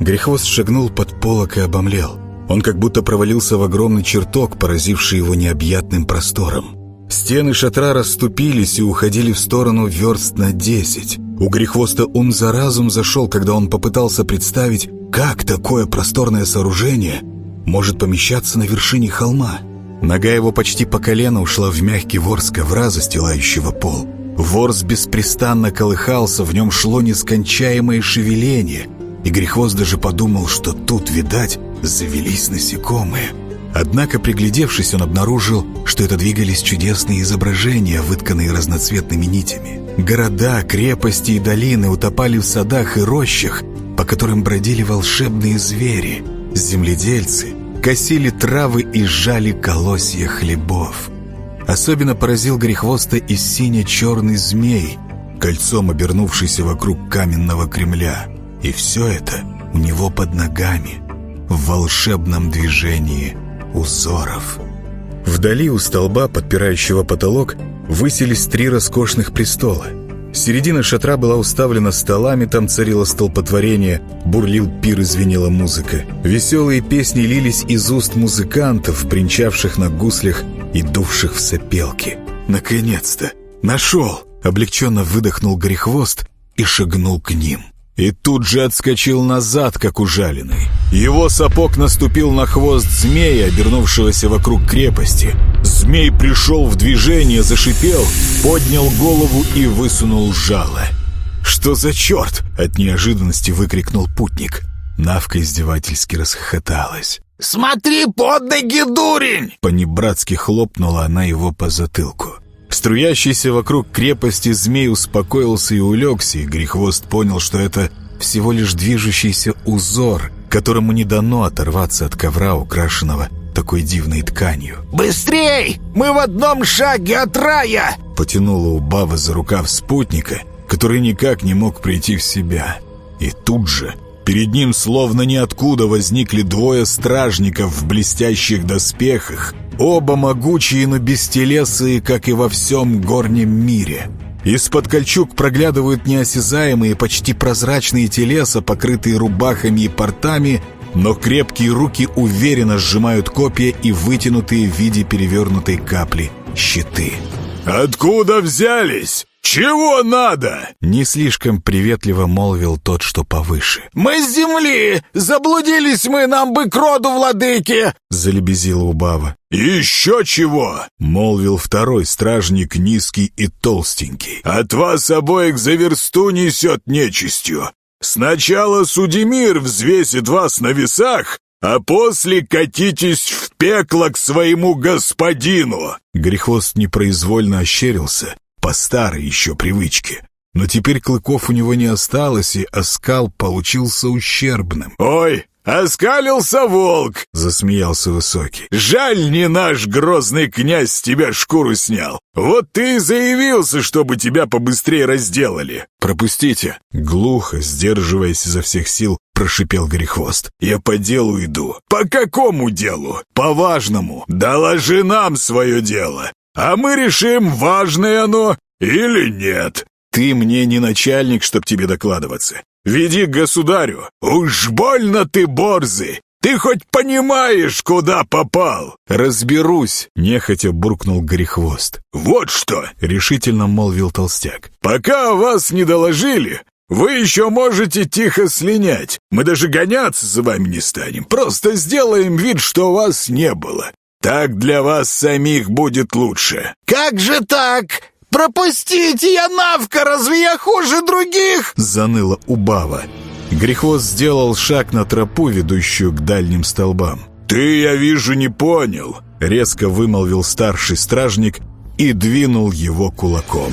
Грехвост шагнул под полок и обомлел. Он как будто провалился в огромный чертог, поразивший его необъятным простором. Стены шатра расступились и уходили в сторону верст на десять. У Грехвоста ум за разум зашел, когда он попытался представить, как такое просторное сооружение может помещаться на вершине холма. Нога его почти по колено ушла в мягкий ворс ковра, застилающего пол. Ворс беспрестанно колыхался, в нем шло нескончаемое шевеление — и Грехвост даже подумал, что тут, видать, завелись насекомые. Однако, приглядевшись, он обнаружил, что это двигались чудесные изображения, вытканные разноцветными нитями. Города, крепости и долины утопали в садах и рощах, по которым бродили волшебные звери. Земледельцы косили травы и жали колосья хлебов. Особенно поразил Грехвоста и сине-черный змей, кольцом обернувшийся вокруг каменного Кремля. И все это у него под ногами, в волшебном движении узоров. Вдали у столба, подпирающего потолок, высились три роскошных престола. Середина шатра была уставлена столами, там царило столпотворение, бурлил пир и звенела музыка. Веселые песни лились из уст музыкантов, принчавших на гуслях и дувших в сопелки. «Наконец-то! Нашел!» Облегченно выдохнул Грехвост и шагнул к ним и тут же отскочил назад, как ужаленный. Его сапог наступил на хвост змея, обернувшегося вокруг крепости. Змей пришел в движение, зашипел, поднял голову и высунул жало. «Что за черт?» — от неожиданности выкрикнул путник. Навка издевательски расхохоталась. «Смотри под ноги, дурень!» Понебратски хлопнула она его по затылку. Струящийся вокруг крепости змей успокоился и улегся, и Грехвост понял, что это всего лишь движущийся узор, которому не дано оторваться от ковра, украшенного такой дивной тканью. «Быстрей! Мы в одном шаге от рая!» Потянула у Бавы за рукав спутника, который никак не мог прийти в себя. И тут же перед ним словно ниоткуда возникли двое стражников в блестящих доспехах, Оба могучие, но бестелесые, как и во всем горнем мире. Из-под кольчуг проглядывают неосязаемые, почти прозрачные телеса, покрытые рубахами и портами, но крепкие руки уверенно сжимают копья и вытянутые в виде перевернутой капли щиты. «Откуда взялись?» «Чего надо?» — не слишком приветливо молвил тот, что повыше. «Мы с земли! Заблудились мы, нам бы к роду, владыки!» — залебезила Убава. «Еще чего!» — молвил второй стражник, низкий и толстенький. «От вас обоих за версту несет нечистью. Сначала Судимир взвесит вас на весах, а после катитесь в пекло к своему господину!» Грехвост непроизвольно ощерился, по старой еще привычке. Но теперь клыков у него не осталось, и оскал получился ущербным. «Ой, «Оскалился волк!» — засмеялся Высокий. «Жаль, не наш грозный князь с тебя шкуру снял. Вот ты и заявился, чтобы тебя побыстрее разделали. Пропустите!» Глухо, сдерживаясь изо всех сил, прошипел Грехвост. «Я по делу иду». «По какому делу?» «По важному. Доложи нам свое дело а мы решим, важное оно или нет. Ты мне не начальник, чтоб тебе докладываться. Веди к государю. Уж больно ты борзый. Ты хоть понимаешь, куда попал? Разберусь, нехотя буркнул Горехвост. Вот что, решительно молвил толстяк. Пока вас не доложили, вы еще можете тихо слинять. Мы даже гоняться за вами не станем. Просто сделаем вид, что вас не было. Так для вас самих будет лучше». «Как же так? Пропустите, я Навка, разве я хуже других?» Заныла Убава. Грехвост сделал шаг на тропу, ведущую к дальним столбам. «Ты, я вижу, не понял», — резко вымолвил старший стражник и двинул его кулаком.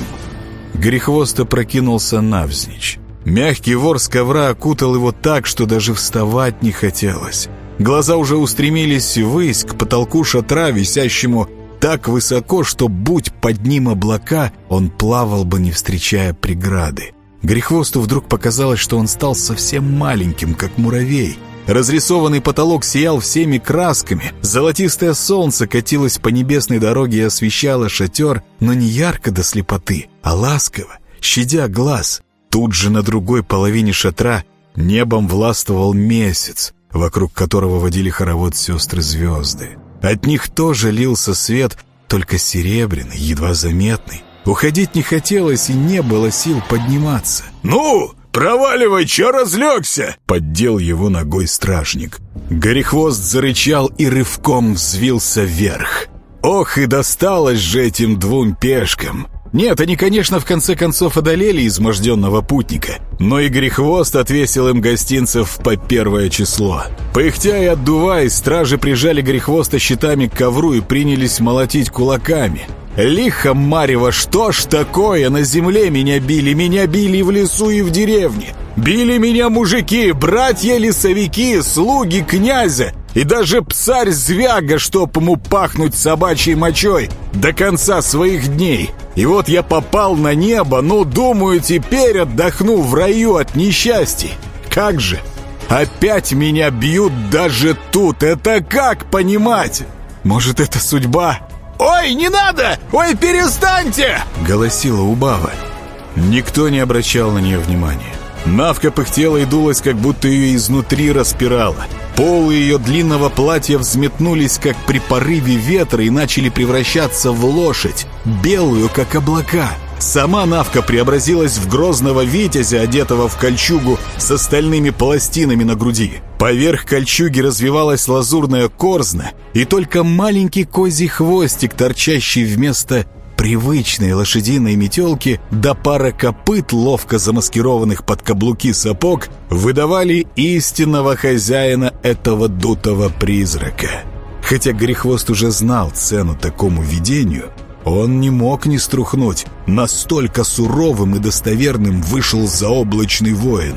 Грехвост опрокинулся навзничь. Мягкий вор с ковра окутал его так, что даже вставать не хотелось. Глаза уже устремились ввысь, к потолку шатра, висящему так высоко, что, будь под ним облака, он плавал бы, не встречая преграды. Грехвосту вдруг показалось, что он стал совсем маленьким, как муравей. Разрисованный потолок сиял всеми красками, золотистое солнце катилось по небесной дороге и освещало шатер, но не ярко до слепоты, а ласково, щадя глаз. Тут же на другой половине шатра небом властвовал месяц, вокруг которого водили хоровод сестры-звезды. От них тоже лился свет, только серебряный, едва заметный. Уходить не хотелось и не было сил подниматься. «Ну, проваливай, чё разлегся?» Поддел его ногой стражник. Горехвост зарычал и рывком взвился вверх. Ох, и досталось же этим двум пешкам. Нет, они, конечно, в конце концов одолели изможденного путника, но и Грехвост отвесил им гостинцев по первое число. Пыхтя и отдуваясь, стражи прижали Грехвоста щитами к ковру и принялись молотить кулаками. Лихо Марева, что ж такое? На земле меня били, меня били в лесу и в деревне. Били меня мужики, братья-лесовики, слуги князя и даже псарь Звяга, чтоб ему пахнуть собачьей мочой до конца своих дней. И вот я попал на небо, ну, думаю, теперь отдохну в раю от несчастья. Как же? Опять меня бьют даже тут. Это как понимать? Может, это судьба? «Ой, не надо! Ой, перестаньте!» — голосила Убава. Никто не обращал на нее внимания. Навка пыхтела и дулась, как будто ее изнутри распирала. Полы ее длинного платья взметнулись, как при порыве ветра, и начали превращаться в лошадь, белую, как облака. Сама Навка преобразилась в грозного витязя, одетого в кольчугу с остальными пластинами на груди. Поверх кольчуги развивалась лазурная корзна, и только маленький козий хвостик, торчащий вместо привычной лошадиной метелки до пара копыт, ловко замаскированных под каблуки сапог, выдавали истинного хозяина этого дутого призрака. Хотя Грехвост уже знал цену такому видению, он не мог не струхнуть. Настолько суровым и достоверным вышел заоблачный воин.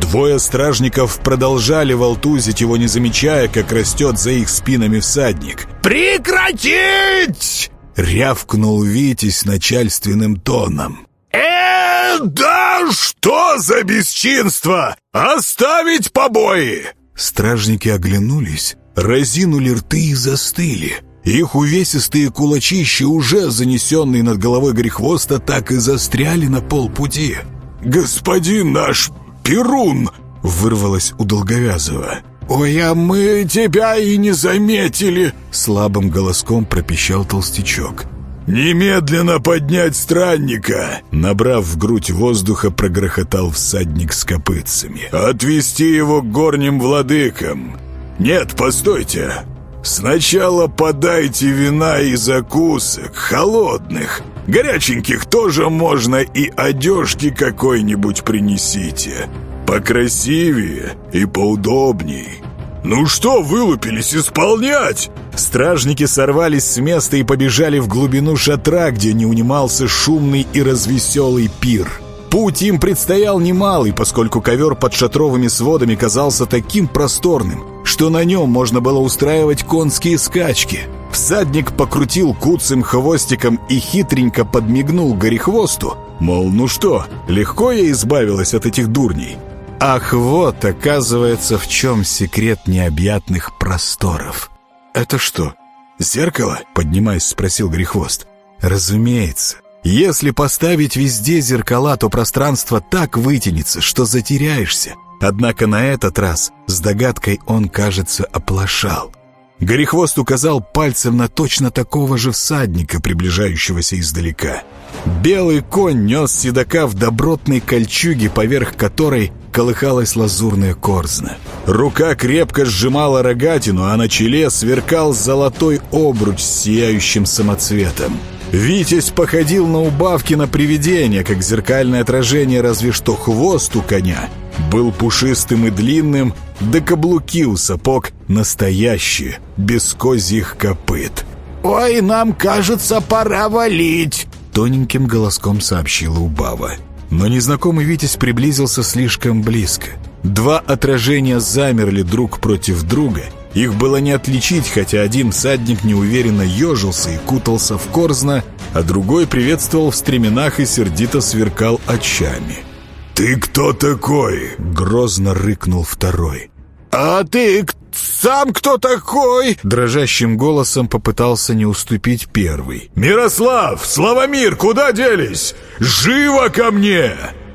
Двое стражников продолжали волтузить его, не замечая, как растет за их спинами всадник. «Прекратить!» Рявкнул Витязь начальственным тоном. «Э, да что за бесчинство! Оставить побои!» Стражники оглянулись, разинули рты и застыли. Их увесистые кулачища, уже занесенные над головой Грехвоста, так и застряли на полпути. «Господин наш Перун!» — вырвалось у Долговязова. «Ой, а мы тебя и не заметили!» Слабым голоском пропищал толстячок. «Немедленно поднять странника!» Набрав в грудь воздуха, прогрохотал всадник с копытцами. «Отвести его к горним владыкам!» «Нет, постойте! Сначала подайте вина и закусок, холодных. Горяченьких тоже можно и одежки какой-нибудь принесите покрасивее и поудобней. «Ну что, вылупились исполнять?» Стражники сорвались с места и побежали в глубину шатра, где не унимался шумный и развеселый пир. Путь им предстоял немалый, поскольку ковер под шатровыми сводами казался таким просторным, что на нем можно было устраивать конские скачки. Всадник покрутил куцым хвостиком и хитренько подмигнул горехвосту, мол, ну что, легко я избавилась от этих дурней. Ах, вот, оказывается, в чем секрет необъятных просторов. «Это что, зеркало?» — поднимаясь, спросил Грехвост. «Разумеется. Если поставить везде зеркала, то пространство так вытянется, что затеряешься. Однако на этот раз с догадкой он, кажется, оплошал. Горехвост указал пальцем на точно такого же всадника, приближающегося издалека. Белый конь нес седока в добротной кольчуге, поверх которой колыхалась лазурная корзна. Рука крепко сжимала рогатину, а на челе сверкал золотой обруч с сияющим самоцветом. Витязь походил на убавки на привидение, как зеркальное отражение, разве что хвост у коня был пушистым и длинным, да каблуки у сапог настоящие, без козьих копыт. «Ой, нам, кажется, пора валить!» Тоненьким голоском сообщила Убава. Но незнакомый Витязь приблизился слишком близко. Два отражения замерли друг против друга. Их было не отличить, хотя один всадник неуверенно ежился и кутался в корзна, а другой приветствовал в стременах и сердито сверкал очами. «Ты кто такой?» — грозно рыкнул второй. «А ты сам кто такой?» Дрожащим голосом попытался не уступить первый. «Мирослав! Славомир, куда делись? Живо ко мне!»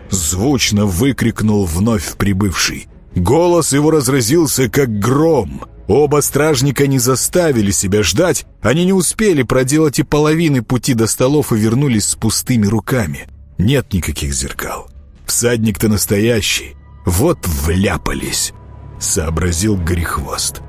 Звучно выкрикнул вновь прибывший. Голос его разразился, как гром. Оба стражника не заставили себя ждать, они не успели проделать и половины пути до столов и вернулись с пустыми руками. Нет никаких зеркал. Всадник-то настоящий. Вот вляпались, сообразил Грехвост.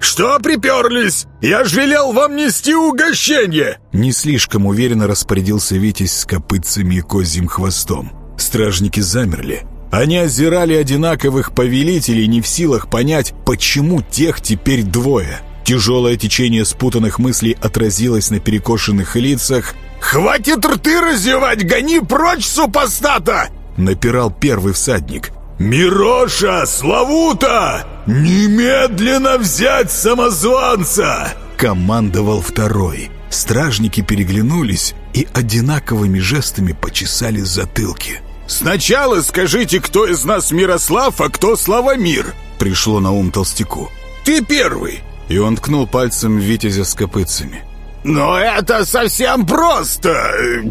«Что приперлись? Я ж велел вам нести угощение!» Не слишком уверенно распорядился Витязь с копытцами и козьим хвостом. Стражники замерли. Они озирали одинаковых повелителей, не в силах понять, почему тех теперь двое. Тяжелое течение спутанных мыслей отразилось на перекошенных лицах. «Хватит рты разевать! Гони прочь, супостата!» Напирал первый всадник. «Мироша! Славута! Немедленно взять самозванца!» Командовал второй. Стражники переглянулись и одинаковыми жестами почесали затылки. «Сначала скажите, кто из нас Мирослав, а кто Славомир?» Пришло на ум толстяку. «Ты первый!» И он ткнул пальцем Витязя с копытцами. «Но это совсем просто!»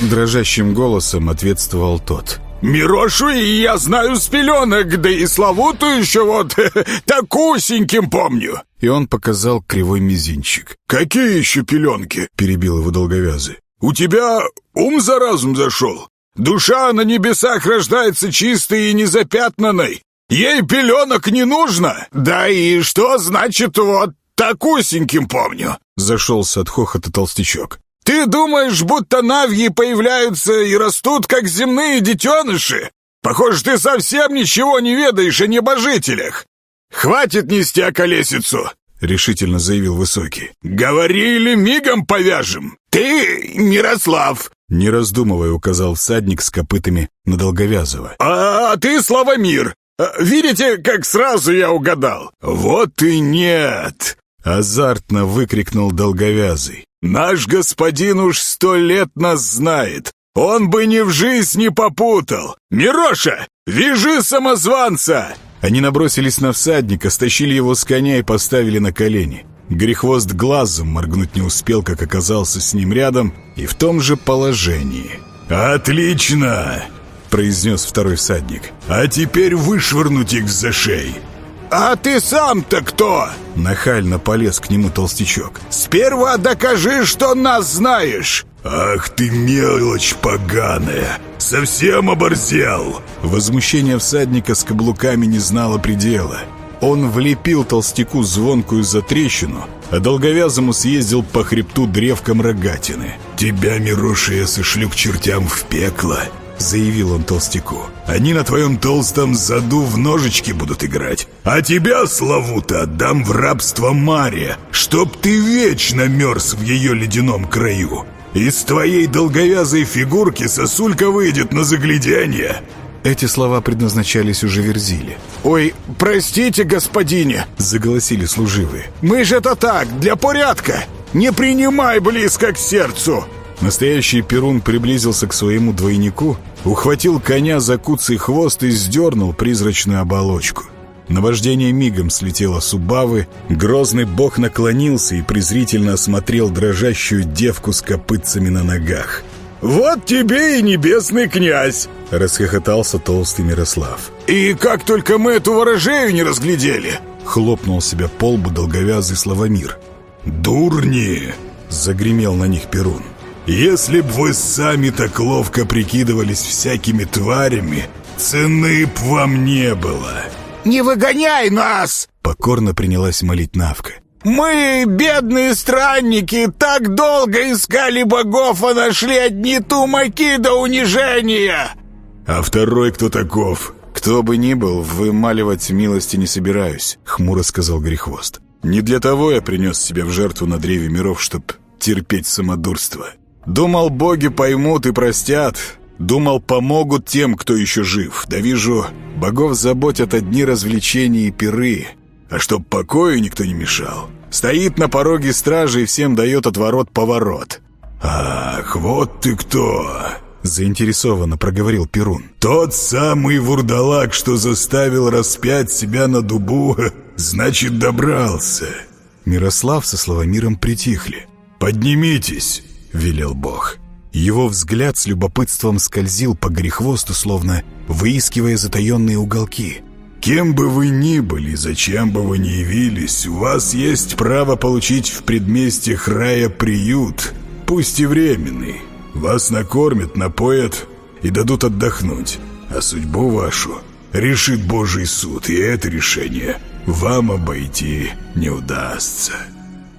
Дрожащим голосом ответствовал тот. Мирошу я знаю с пеленок, да и Славуту еще вот такусеньким помню!» И он показал кривой мизинчик. «Какие еще пеленки?» — перебил его долговязый. «У тебя ум за разум зашел. Душа на небесах рождается чистой и незапятнанной. Ей пеленок не нужно. Да и что значит вот такусеньким помню?» Зашелся от хохота толстячок. «Ты думаешь, будто навьи появляются и растут, как земные детеныши? Похоже, ты совсем ничего не ведаешь о небожителях. Хватит нести околесицу!» — решительно заявил Высокий. «Говорили, мигом повяжем! Ты Мирослав!» Не раздумывая, указал всадник с копытами на Долговязова. «А ты Славомир! Видите, как сразу я угадал?» «Вот и нет!» — азартно выкрикнул Долговязый. Наш господин уж сто лет нас знает. Он бы ни в жизнь не попутал. Мироша, вяжи самозванца!» Они набросились на всадника, стащили его с коня и поставили на колени. Грехвост глазом моргнуть не успел, как оказался с ним рядом и в том же положении. «Отлично!» — произнес второй всадник. «А теперь вышвырнуть их за шеи!» «А ты сам-то кто?» Нахально полез к нему толстячок. «Сперва докажи, что нас знаешь!» «Ах ты мелочь поганая! Совсем оборзел!» Возмущение всадника с каблуками не знало предела. Он влепил толстяку звонкую затрещину, а долговязому съездил по хребту древком рогатины. «Тебя, Мироша, я сошлю к чертям в пекло!» — заявил он толстяку. «Они на твоем толстом заду в ножички будут играть. А тебя, Славута, отдам в рабство Маре, чтоб ты вечно мерз в ее ледяном краю. Из твоей долговязой фигурки сосулька выйдет на загляденье». Эти слова предназначались уже Верзиле. «Ой, простите, господине!» — заголосили служивые. «Мы же это так, для порядка! Не принимай близко к сердцу!» Настоящий Перун приблизился к своему двойнику, ухватил коня за куцый хвост и сдернул призрачную оболочку. Наваждение мигом слетело с убавы, грозный бог наклонился и презрительно осмотрел дрожащую девку с копытцами на ногах. «Вот тебе и небесный князь!» — расхохотался толстый Мирослав. «И как только мы эту ворожею не разглядели!» — хлопнул себя по лбу долговязый Славомир. «Дурни!» — загремел на них Перун. Если б вы сами так ловко прикидывались всякими тварями, цены б вам не было. «Не выгоняй нас!» — покорно принялась молить Навка. «Мы, бедные странники, так долго искали богов, а нашли одни тумаки до унижения!» «А второй кто таков?» «Кто бы ни был, вымаливать милости не собираюсь», — хмуро сказал Грехвост. «Не для того я принес себя в жертву на древе миров, чтоб терпеть самодурство». Думал, боги поймут и простят. Думал, помогут тем, кто еще жив. Да вижу, богов заботят одни развлечения и пиры. А чтоб покою никто не мешал. Стоит на пороге стражи и всем дает отворот-поворот. «Ах, вот ты кто!» Заинтересованно проговорил Перун. «Тот самый вурдалак, что заставил распять себя на дубу, значит, добрался». Мирослав со Славомиром притихли. «Поднимитесь!» — велел Бог. Его взгляд с любопытством скользил по грехвосту, словно выискивая затаенные уголки. «Кем бы вы ни были, зачем бы вы ни явились, у вас есть право получить в предместьях рая приют, пусть и временный. Вас накормят, напоят и дадут отдохнуть, а судьбу вашу решит Божий суд, и это решение вам обойти не удастся».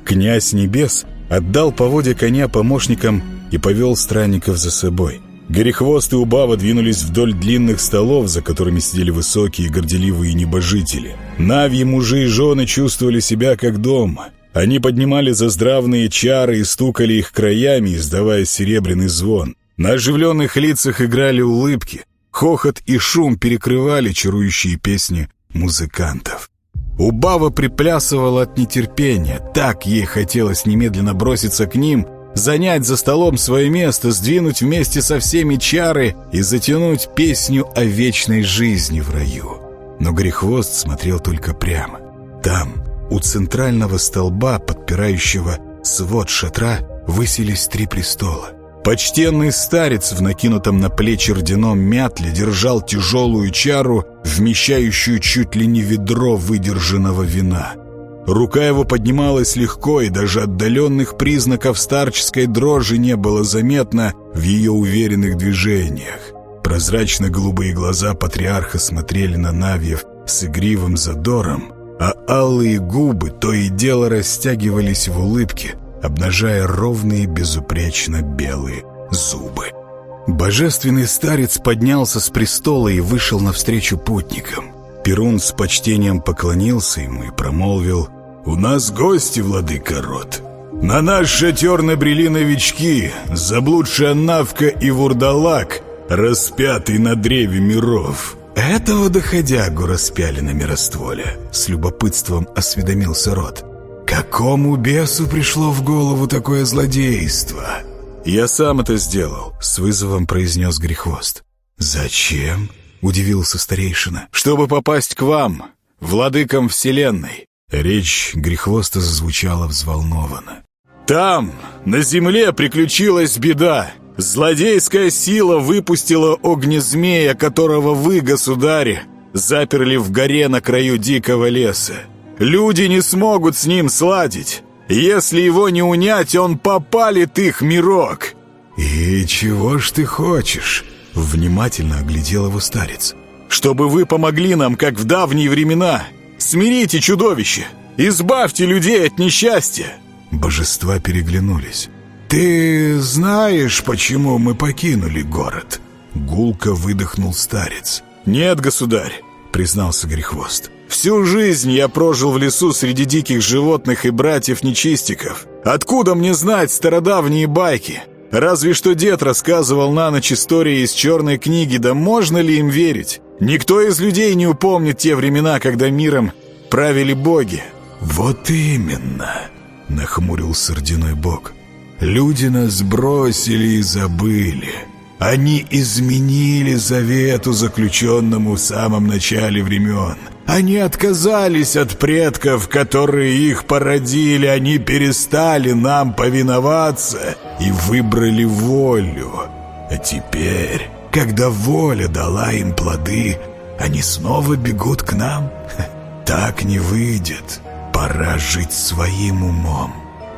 Князь Небес отдал поводья коня помощникам и повел странников за собой. Горехвост и Убава двинулись вдоль длинных столов, за которыми сидели высокие горделивые небожители. Навьи мужи и жены чувствовали себя как дома. Они поднимали заздравные чары и стукали их краями, издавая серебряный звон. На оживленных лицах играли улыбки. Хохот и шум перекрывали чарующие песни музыкантов. Убава приплясывала от нетерпения. Так ей хотелось немедленно броситься к ним, занять за столом свое место, сдвинуть вместе со всеми чары и затянуть песню о вечной жизни в раю. Но Грехвост смотрел только прямо. Там, у центрального столба, подпирающего свод шатра, высились три престола. Почтенный старец в накинутом на плечи рдяном мятле держал тяжелую чару, вмещающую чуть ли не ведро выдержанного вина. Рука его поднималась легко, и даже отдаленных признаков старческой дрожи не было заметно в ее уверенных движениях. Прозрачно-голубые глаза патриарха смотрели на Навьев с игривым задором, а алые губы то и дело растягивались в улыбке, обнажая ровные безупречно белые зубы. Божественный старец поднялся с престола и вышел навстречу путникам. Перун с почтением поклонился ему и промолвил «У нас гости, владыка род. На наш шатер набрели новички, заблудшая Навка и Вурдалак, распятый на древе миров». «Этого доходягу распяли на миростволе», — с любопытством осведомился род. «Какому бесу пришло в голову такое злодейство?» «Я сам это сделал», — с вызовом произнес Грехвост. «Зачем?» — удивился старейшина. «Чтобы попасть к вам, владыкам Вселенной». Речь Грехвоста зазвучала взволнованно. «Там, на земле, приключилась беда. Злодейская сила выпустила огнезмея, которого вы, государи, заперли в горе на краю дикого леса. Люди не смогут с ним сладить. Если его не унять, он попалит их мирок». «И чего ж ты хочешь?» Внимательно оглядел его старец. «Чтобы вы помогли нам, как в давние времена. Смирите чудовище! Избавьте людей от несчастья!» Божества переглянулись. «Ты знаешь, почему мы покинули город?» Гулко выдохнул старец. «Нет, государь», — признался Грехвост. «Всю жизнь я прожил в лесу среди диких животных и братьев-нечистиков. Откуда мне знать стародавние байки? Разве что дед рассказывал на ночь истории из черной книги, да можно ли им верить? Никто из людей не упомнит те времена, когда миром правили боги». «Вот именно», — нахмурился родяной бог. Люди нас бросили и забыли. Они изменили завету, заключенному в самом начале времен. Они отказались от предков, которые их породили. Они перестали нам повиноваться и выбрали волю. А теперь, когда воля дала им плоды, они снова бегут к нам? Так не выйдет. Пора жить своим умом.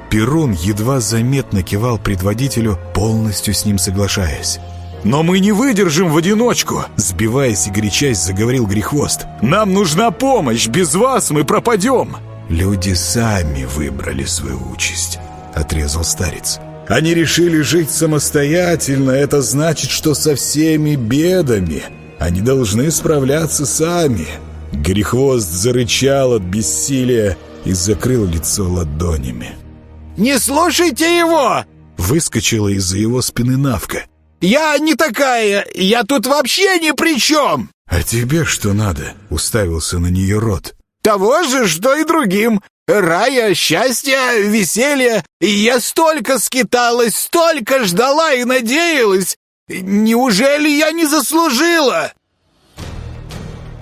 Перун едва заметно кивал предводителю, полностью с ним соглашаясь. «Но мы не выдержим в одиночку!» Сбиваясь и горячась, заговорил Грехвост. «Нам нужна помощь! Без вас мы пропадем!» «Люди сами выбрали свою участь», — отрезал старец. «Они решили жить самостоятельно. Это значит, что со всеми бедами они должны справляться сами». Грехвост зарычал от бессилия и закрыл лицо ладонями. «Не слушайте его!» Выскочила из-за его спины Навка. «Я не такая! Я тут вообще ни при чем!» «А тебе что надо?» — уставился на нее рот. «Того же, что и другим! Рая, счастья, веселья! Я столько скиталась, столько ждала и надеялась! Неужели я не заслужила?»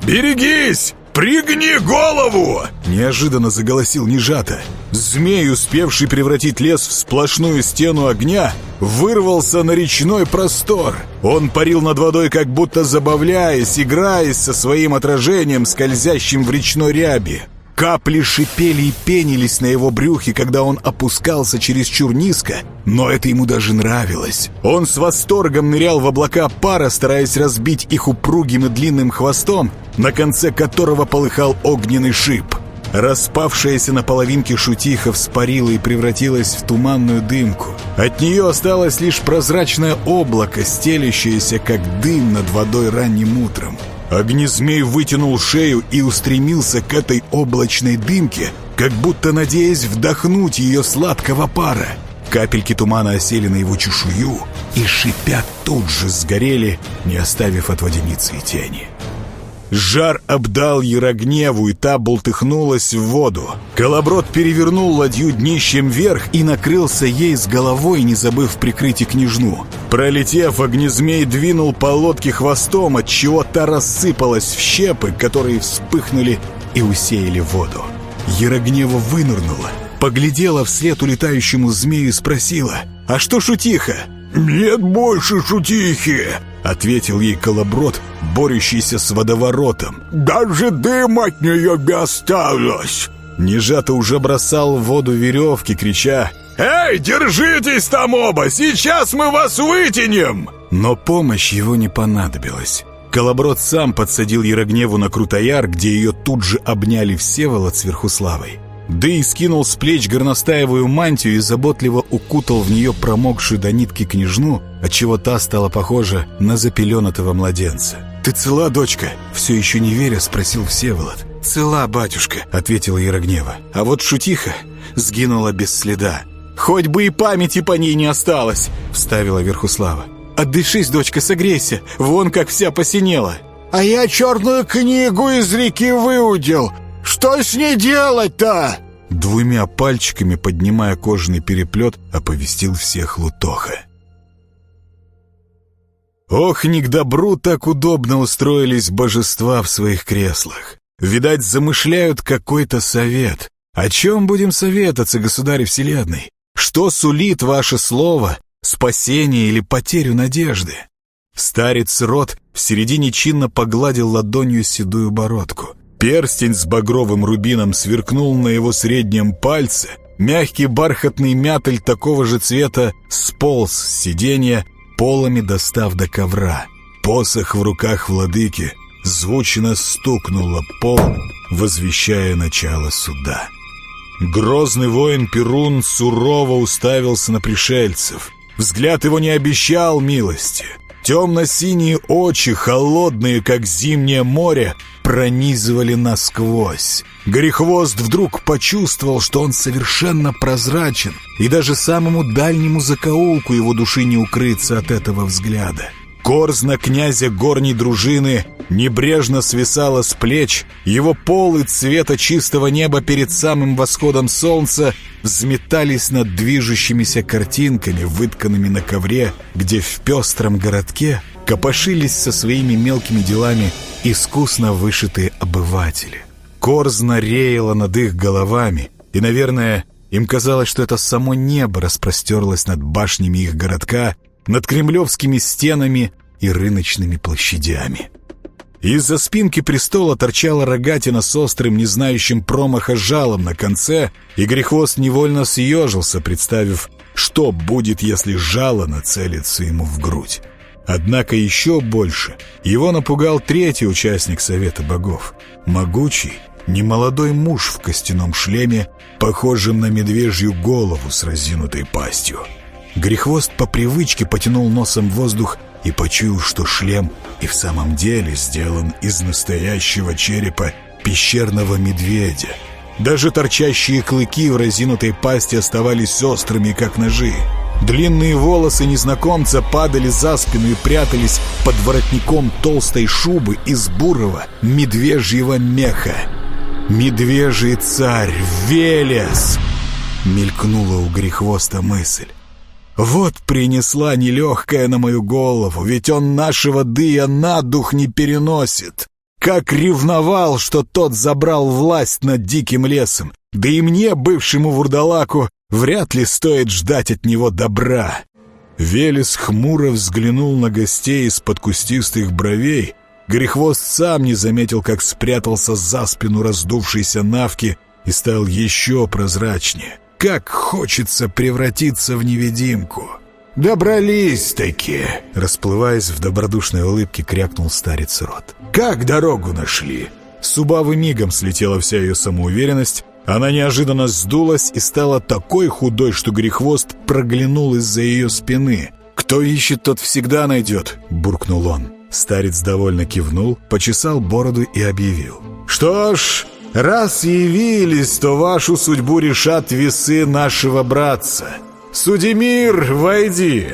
«Берегись! Пригни голову!» Неожиданно заголосил Нежата. Змей, успевший превратить лес в сплошную стену огня, вырвался на речной простор. Он парил над водой, как будто забавляясь, играясь со своим отражением, скользящим в речной ряби. Капли шипели и пенились на его брюхе, когда он опускался чересчур низко, но это ему даже нравилось. Он с восторгом нырял в облака пара, стараясь разбить их упругим и длинным хвостом, на конце которого полыхал огненный шип. Распавшаяся на половинке шутиха вспарила и превратилась в туманную дымку. От нее осталось лишь прозрачное облако, стелящееся, как дым над водой ранним утром. Огнезмей вытянул шею и устремился к этой облачной дымке, как будто надеясь вдохнуть ее сладкого пара. Капельки тумана осели на его чешую и, шипя, тут же сгорели, не оставив от водяницы и тени. Жар обдал Ярогневу, и та болтыхнулась в воду. Колоброд перевернул ладью днищем вверх и накрылся ей с головой, не забыв прикрыть и княжну. Пролетев, огнезмей двинул по лодке хвостом, отчего та рассыпалась в щепы, которые вспыхнули и усеяли воду. Ярогнева вынырнула, поглядела вслед улетающему змею и спросила, «А что шутиха?» «Нет больше шутихи!» — ответил ей колоброд, борющийся с водоворотом. «Даже дым от нее не осталось!» Нежато уже бросал в воду веревки, крича «Эй, держитесь там оба! Сейчас мы вас вытянем!» Но помощь его не понадобилась. Колоброд сам подсадил Ярогневу на Крутояр, где ее тут же обняли Всеволод с Верхуславой. Да и скинул с плеч горностаевую мантию и заботливо укутал в нее промокшую до нитки княжну, отчего та стала похожа на запеленатого младенца. «Ты цела, дочка?» Все еще не веря, спросил Всеволод. «Цела, батюшка», — ответила Ярогнева. «А вот шутиха сгинула без следа». «Хоть бы и памяти по ней не осталось», — вставила Верхуслава. «Отдышись, дочка, согрейся, вон как вся посинела». «А я черную книгу из реки выудил. Что с ней делать-то?» Двумя пальчиками, поднимая кожаный переплет, оповестил всех Лутоха. Ох, не к добру так удобно устроились божества в своих креслах. Видать, замышляют какой-то совет. О чем будем советоваться, государь Вселенной? Что сулит ваше слово, спасение или потерю надежды? Старец Рот в середине чинно погладил ладонью седую бородку. Перстень с багровым рубином сверкнул на его среднем пальце. Мягкий бархатный мятель такого же цвета сполз с сиденья, полами достав до ковра. Посох в руках владыки звучно стукнуло пол, возвещая начало суда. Грозный воин Перун сурово уставился на пришельцев. Взгляд его не обещал милости. Темно-синие очи, холодные, как зимнее море, пронизывали насквозь. Горехвост вдруг почувствовал, что он совершенно прозрачен, и даже самому дальнему закоулку его души не укрыться от этого взгляда. Корзна князя горней дружины небрежно свисала с плеч, его полы цвета чистого неба перед самым восходом солнца взметались над движущимися картинками, вытканными на ковре, где в пестром городке копошились со своими мелкими делами искусно вышитые обыватели. Корзна реяла над их головами, и, наверное, им казалось, что это само небо распростерлось над башнями их городка, над кремлевскими стенами и рыночными площадями. Из-за спинки престола торчала рогатина с острым, не знающим промаха жалом на конце, и Грехвост невольно съежился, представив, что будет, если жало нацелится ему в грудь. Однако еще больше его напугал третий участник Совета Богов. Могучий, немолодой муж в костяном шлеме, похожем на медвежью голову с разинутой пастью. Грехвост по привычке потянул носом воздух и почуял, что шлем и в самом деле сделан из настоящего черепа пещерного медведя. Даже торчащие клыки в разинутой пасти оставались острыми, как ножи. Длинные волосы незнакомца падали за спину и прятались под воротником толстой шубы из бурого медвежьего меха. «Медвежий царь! Велес!» — мелькнула у Грехвоста мысль. Вот принесла нелегкая на мою голову, ведь он нашего дыя на дух не переносит. Как ревновал, что тот забрал власть над диким лесом. Да и мне, бывшему вурдалаку, вряд ли стоит ждать от него добра. Велес хмуро взглянул на гостей из-под кустистых бровей. Грехвост сам не заметил, как спрятался за спину раздувшейся навки и стал еще прозрачнее. Как хочется превратиться в невидимку. «Добрались-таки!» Расплываясь в добродушной улыбке, крякнул старец Рот. «Как дорогу нашли?» С Убавы мигом слетела вся ее самоуверенность. Она неожиданно сдулась и стала такой худой, что Грехвост проглянул из-за ее спины. «Кто ищет, тот всегда найдет», — буркнул он. Старец довольно кивнул, почесал бороду и объявил. «Что ж, Раз явились, то вашу судьбу решат весы нашего братца. Судимир, войди!»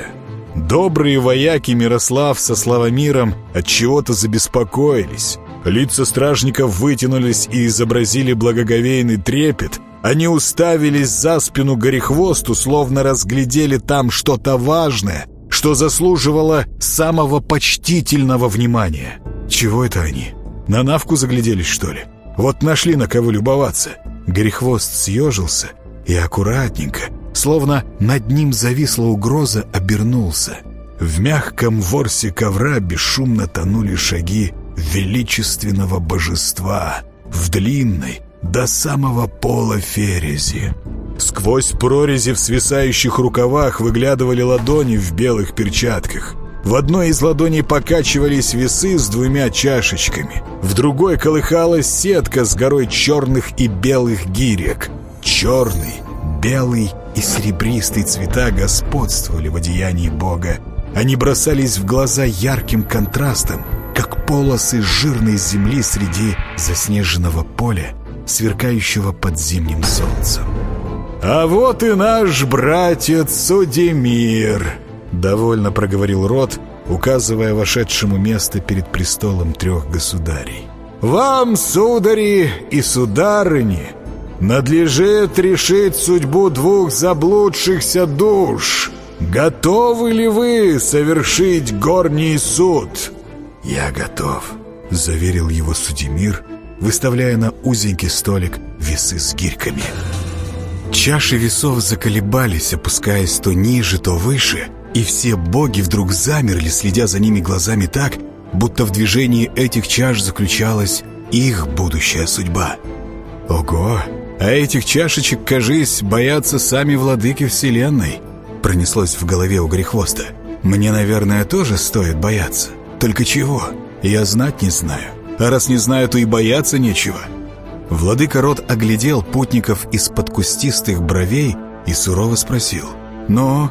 Добрые вояки Мирослав со Славомиром от чего-то забеспокоились. Лица стражников вытянулись и изобразили благоговейный трепет. Они уставились за спину Горехвосту, словно разглядели там что-то важное, что заслуживало самого почтительного внимания. Чего это они? На навку загляделись, что ли? Вот нашли на кого любоваться. Грехвост съежился и аккуратненько, словно над ним зависла угроза, обернулся. В мягком ворсе ковра бесшумно тонули шаги величественного божества в длинной, до самого пола ферези. Сквозь прорези в свисающих рукавах выглядывали ладони в белых перчатках. В одной из ладоней покачивались весы с двумя чашечками. В другой колыхалась сетка с горой черных и белых гирек. Черный, белый и серебристый цвета господствовали в одеянии Бога. Они бросались в глаза ярким контрастом, как полосы жирной земли среди заснеженного поля, сверкающего под зимним солнцем. «А вот и наш братец Судемир!» Довольно проговорил Рот, указывая вошедшему место перед престолом трех государей. «Вам, судари и сударыни, надлежит решить судьбу двух заблудшихся душ. Готовы ли вы совершить горний суд?» «Я готов», — заверил его Судемир, выставляя на узенький столик весы с гирьками. Чаши весов заколебались, опускаясь то ниже, то выше — и все боги вдруг замерли, следя за ними глазами так, будто в движении этих чаш заключалась их будущая судьба. Ого! А этих чашечек, кажись, боятся сами владыки Вселенной. Пронеслось в голове у Грехвоста. Мне, наверное, тоже стоит бояться. Только чего? Я знать не знаю. А раз не знаю, то и бояться нечего. Владыка Рот оглядел путников из-под кустистых бровей и сурово спросил. «Ну,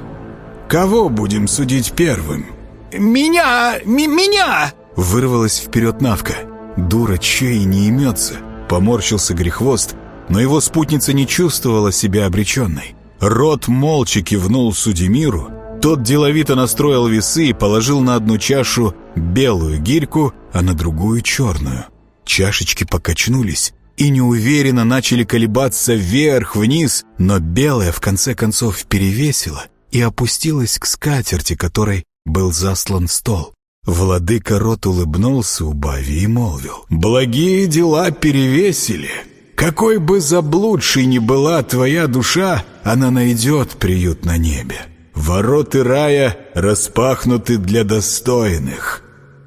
Кого будем судить первым?» «Меня! меня!» Вырвалась вперед Навка. Дура чей не имется. Поморщился Грехвост, но его спутница не чувствовала себя обреченной. Рот молча кивнул Судемиру. Тот деловито настроил весы и положил на одну чашу белую гирьку, а на другую черную. Чашечки покачнулись и неуверенно начали колебаться вверх-вниз, но белая в конце концов перевесила — и опустилась к скатерти, которой был заслан стол. Владыка рот улыбнулся убави и молвил. «Благие дела перевесили. Какой бы заблудшей ни была твоя душа, она найдет приют на небе. Вороты рая распахнуты для достойных».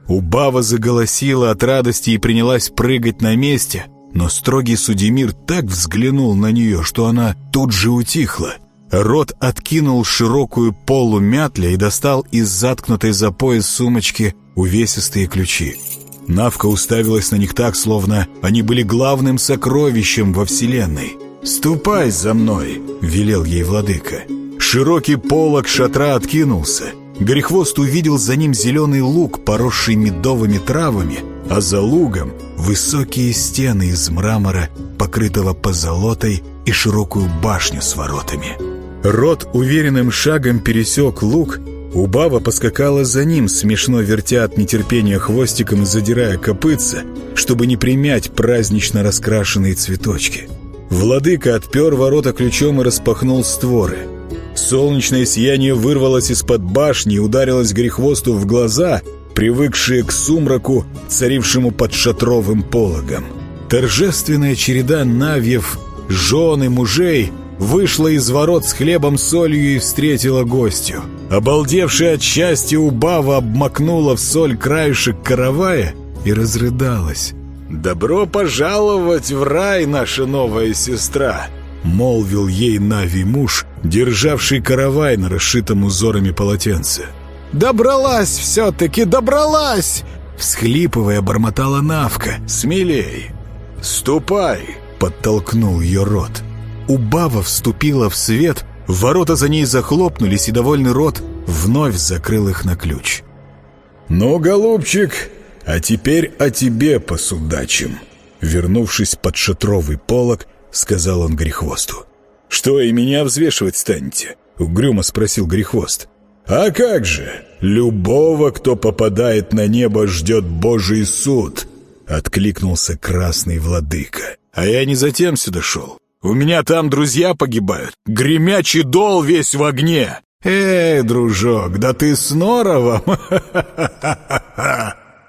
Убава заголосила от радости и принялась прыгать на месте, но строгий судемир так взглянул на нее, что она тут же утихла. Рот откинул широкую полу мятля и достал из заткнутой за пояс сумочки увесистые ключи. Навка уставилась на них так, словно они были главным сокровищем во Вселенной. «Ступай за мной!» — велел ей владыка. Широкий полог шатра откинулся. Грехвост увидел за ним зеленый луг, поросший медовыми травами, а за лугом — высокие стены из мрамора, покрытого позолотой и широкую башню с воротами. Рот уверенным шагом пересек луг, Убава поскакала за ним, смешно вертя от нетерпения хвостиком и задирая копытца, чтобы не примять празднично раскрашенные цветочки. Владыка отпер ворота ключом и распахнул створы. Солнечное сияние вырвалось из-под башни и ударилось Грехвосту в глаза, привыкшие к сумраку, царившему под шатровым пологом. Торжественная череда навьев, жен и мужей вышла из ворот с хлебом солью и встретила гостю. Обалдевшая от счастья Убава обмакнула в соль краешек каравая и разрыдалась. «Добро пожаловать в рай, наша новая сестра!» Молвил ей Нави муж, державший каравай на расшитом узорами полотенце. «Добралась все-таки, добралась!» Всхлипывая, бормотала Навка. «Смелей! Ступай!» Подтолкнул ее рот. Убава вступила в свет, ворота за ней захлопнулись, и довольный рот вновь закрыл их на ключ. «Ну, голубчик, а теперь о тебе посудачим!» Вернувшись под шатровый полог, сказал он Грехвосту. «Что, и меня взвешивать станете?» — угрюмо спросил Грехвост. «А как же! Любого, кто попадает на небо, ждет Божий суд!» — откликнулся красный владыка. «А я не затем сюда шел. У меня там друзья погибают. Гремячий дол весь в огне. Эй, дружок, да ты с Норовом?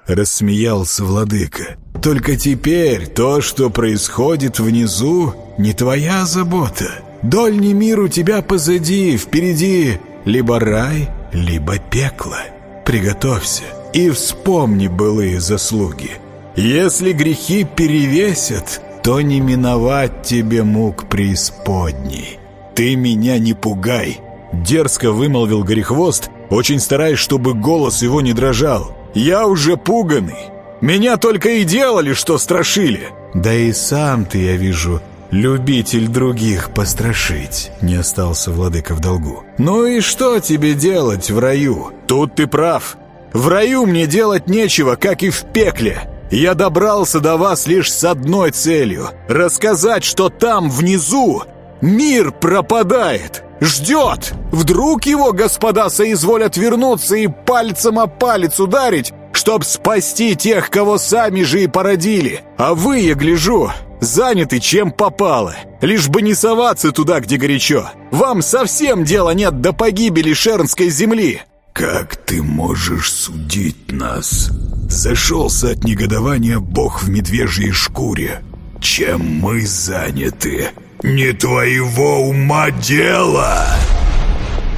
Рассмеялся владыка. Только теперь то, что происходит внизу, не твоя забота. Дольний мир у тебя позади, впереди либо рай, либо пекло. Приготовься и вспомни былые заслуги. Если грехи перевесят, то не миновать тебе мук преисподней. Ты меня не пугай!» Дерзко вымолвил Горехвост, очень стараясь, чтобы голос его не дрожал. «Я уже пуганный. Меня только и делали, что страшили». «Да и сам ты, я вижу, любитель других пострашить», — не остался владыка в долгу. «Ну и что тебе делать в раю? Тут ты прав. В раю мне делать нечего, как и в пекле. Я добрался до вас лишь с одной целью — рассказать, что там, внизу, мир пропадает, ждет. Вдруг его господа соизволят вернуться и пальцем о палец ударить, чтоб спасти тех, кого сами же и породили. А вы, я гляжу, заняты чем попало, лишь бы не соваться туда, где горячо. Вам совсем дела нет до погибели Шернской земли». «Как ты можешь судить нас?» Зашелся от негодования бог в медвежьей шкуре. «Чем мы заняты? Не твоего ума дело!»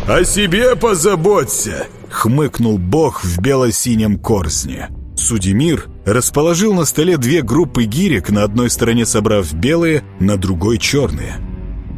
«О себе позаботься!» — хмыкнул бог в бело-синем корзне. Судимир расположил на столе две группы гирек, на одной стороне собрав белые, на другой черные.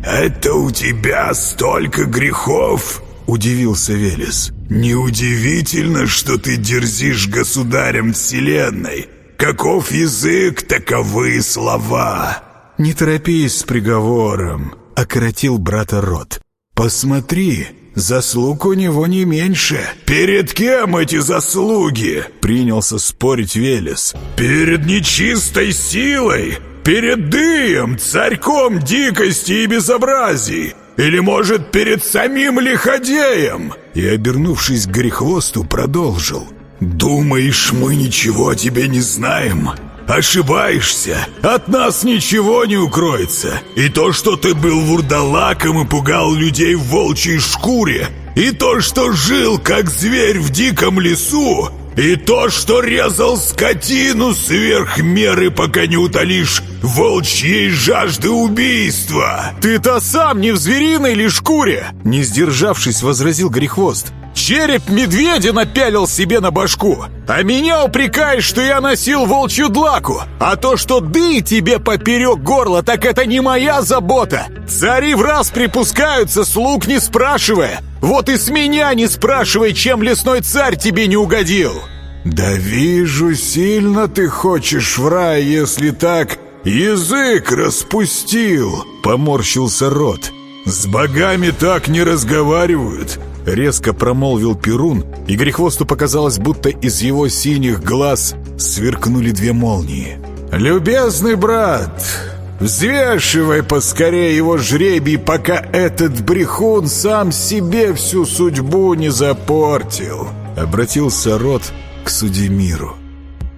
«Это у тебя столько грехов!» — удивился Велес. «Неудивительно, что ты дерзишь государем вселенной. Каков язык, таковы слова!» «Не торопись с приговором», — окоротил брата рот. «Посмотри, заслуг у него не меньше». «Перед кем эти заслуги?» — принялся спорить Велес. «Перед нечистой силой! Перед дыем, царьком дикости и безобразий!» Или, может, перед самим лиходеем?» И, обернувшись к Грехвосту, продолжил. «Думаешь, мы ничего о тебе не знаем?» Ошибаешься. От нас ничего не укроется. И то, что ты был вурдалаком и пугал людей в волчьей шкуре, и то, что жил как зверь в диком лесу, и то, что резал скотину сверх меры, пока не утолишь волчьей жажды убийства. Ты-то сам не в звериной ли шкуре? Не сдержавшись, возразил Грехвост. Череп медведя напялил себе на башку. А меня упрекаешь, что я носил волчью длаку. А то, что дый тебе поперек горла, так это не моя забота. Цари в раз припускаются, слуг не спрашивая. Вот и с меня не спрашивай, чем лесной царь тебе не угодил. Да вижу, сильно ты хочешь в рай, если так язык распустил, поморщился рот. С богами так не разговаривают. Резко промолвил Перун, и Грехвосту показалось, будто из его синих глаз сверкнули две молнии. «Любезный брат, взвешивай поскорее его жребий, пока этот брехун сам себе всю судьбу не запортил!» Обратился Рот к Судемиру.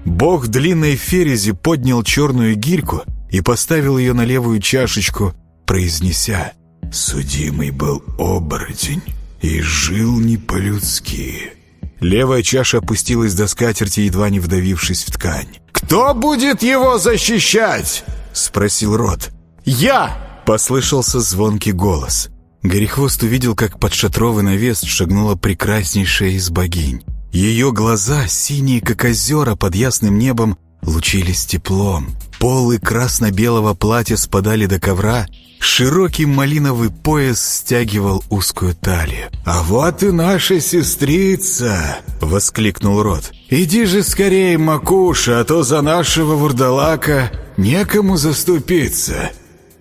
Бог длинной ферези поднял черную гирьку и поставил ее на левую чашечку, произнеся Судимый был оборотень и жил не по-людски. Левая чаша опустилась до скатерти, едва не вдавившись в ткань. «Кто будет его защищать?» — спросил Рот. «Я!» — послышался звонкий голос. Горехвост увидел, как под шатровый навес шагнула прекраснейшая из богинь. Ее глаза, синие как озера под ясным небом, лучились теплом. Полы красно-белого платья спадали до ковра, широкий малиновый пояс стягивал узкую талию. «А вот и наша сестрица!» — воскликнул Рот. «Иди же скорее, Макуша, а то за нашего вурдалака некому заступиться!»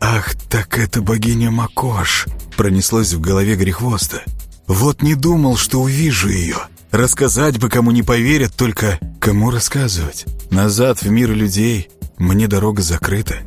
«Ах, так это богиня Макош!» — пронеслось в голове Грехвоста. «Вот не думал, что увижу ее!» Рассказать бы, кому не поверят, только кому рассказывать? Назад в мир людей мне дорога закрыта.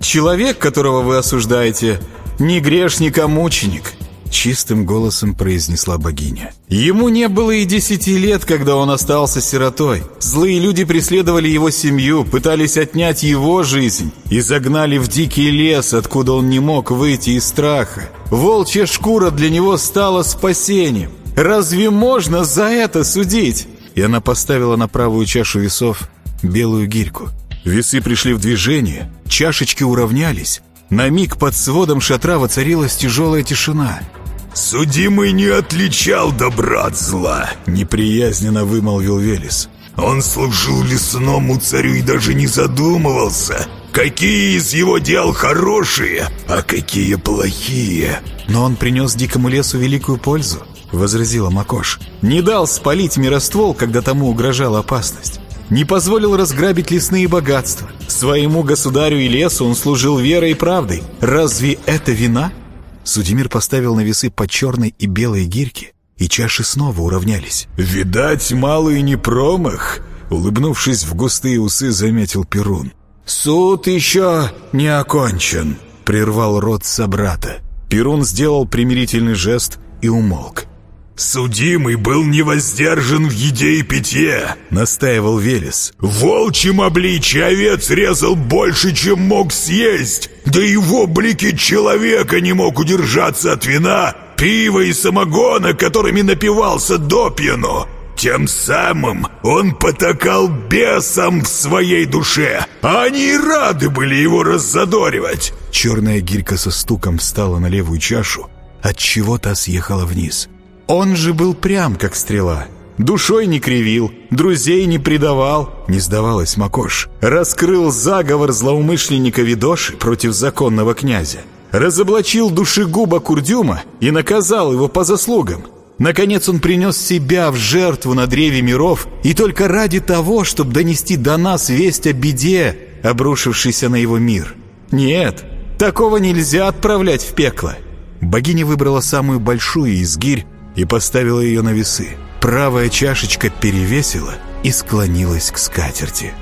«Человек, которого вы осуждаете, не грешник, а мученик», — чистым голосом произнесла богиня. «Ему не было и десяти лет, когда он остался сиротой. Злые люди преследовали его семью, пытались отнять его жизнь и загнали в дикий лес, откуда он не мог выйти из страха. Волчья шкура для него стала спасением. Разве можно за это судить?» И она поставила на правую чашу весов белую гирьку. Весы пришли в движение, чашечки уравнялись. На миг под сводом шатра воцарилась тяжелая тишина. «Судимый не отличал добра от зла», — неприязненно вымолвил Велес. «Он служил лесному царю и даже не задумывался, какие из его дел хорошие, а какие плохие». «Но он принес дикому лесу великую пользу», — возразила Макош. «Не дал спалить мироствол, когда тому угрожала опасность. Не позволил разграбить лесные богатства. Своему государю и лесу он служил верой и правдой. Разве это вина?» Судимир поставил на весы по черной и белой гирьке, и чаши снова уравнялись. «Видать, малый не промах!» Улыбнувшись в густые усы, заметил Перун. «Суд еще не окончен», — прервал рот собрата. Перун сделал примирительный жест и умолк. «Судимый был невоздержан в еде и питье», — настаивал Велес. «В волчьем обличье овец резал больше, чем мог съесть, да и в облике человека не мог удержаться от вина, пива и самогона, которыми напивался до пьяну. Тем самым он потакал бесам в своей душе, а они и рады были его раззадоривать». Черная гирька со стуком встала на левую чашу, от чего та съехала вниз — он же был прям, как стрела. Душой не кривил, друзей не предавал, не сдавалась Макош. Раскрыл заговор злоумышленника Видоши против законного князя. Разоблачил душегуба Курдюма и наказал его по заслугам. Наконец он принес себя в жертву на древе миров и только ради того, чтобы донести до нас весть о беде, обрушившейся на его мир. Нет, такого нельзя отправлять в пекло. Богиня выбрала самую большую из гирь и поставила ее на весы. Правая чашечка перевесила и склонилась к скатерти.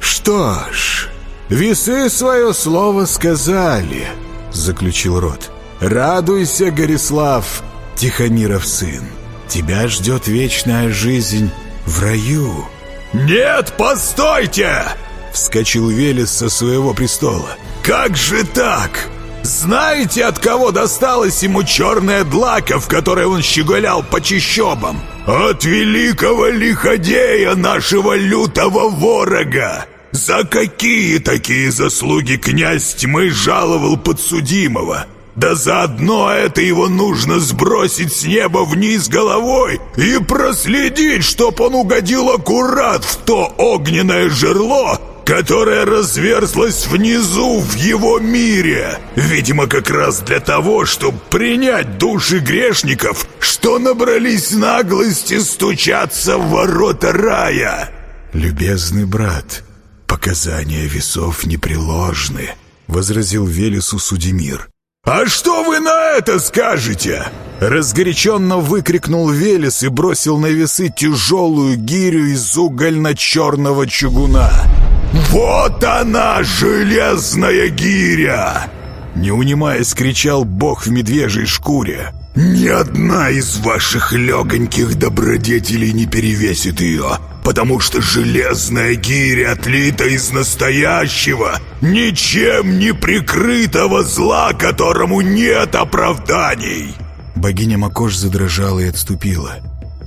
«Что ж, весы свое слово сказали», — заключил Рот. «Радуйся, Горислав, Тихомиров сын. Тебя ждет вечная жизнь в раю». «Нет, постойте!» — вскочил Велес со своего престола. «Как же так? Знаете, от кого досталась ему черная длака, в которой он щеголял по чищобам? От великого лиходея нашего лютого ворога! За какие такие заслуги князь тьмы жаловал подсудимого? Да заодно это его нужно сбросить с неба вниз головой и проследить, чтоб он угодил аккурат в то огненное жерло, которая разверзлась внизу в его мире. Видимо, как раз для того, чтобы принять души грешников, что набрались наглости стучаться в ворота рая. «Любезный брат, показания весов непреложны», — возразил Велесу Судемир. «А что вы на это скажете?» Разгоряченно выкрикнул Велес и бросил на весы тяжелую гирю из угольно-черного чугуна. «Вот она, железная гиря!» Не унимаясь, кричал бог в медвежьей шкуре. «Ни одна из ваших легоньких добродетелей не перевесит ее. потому что железная гиря отлита из настоящего, ничем не прикрытого зла, которому нет оправданий!» Богиня Макош задрожала и отступила.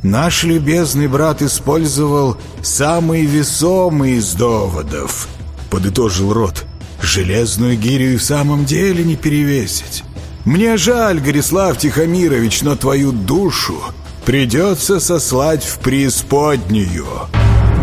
«Наш любезный брат использовал самый весомый из доводов», — подытожил Рот. «Железную гирю и в самом деле не перевесить. Мне жаль, Горислав Тихомирович, но твою душу придется сослать в преисподнюю».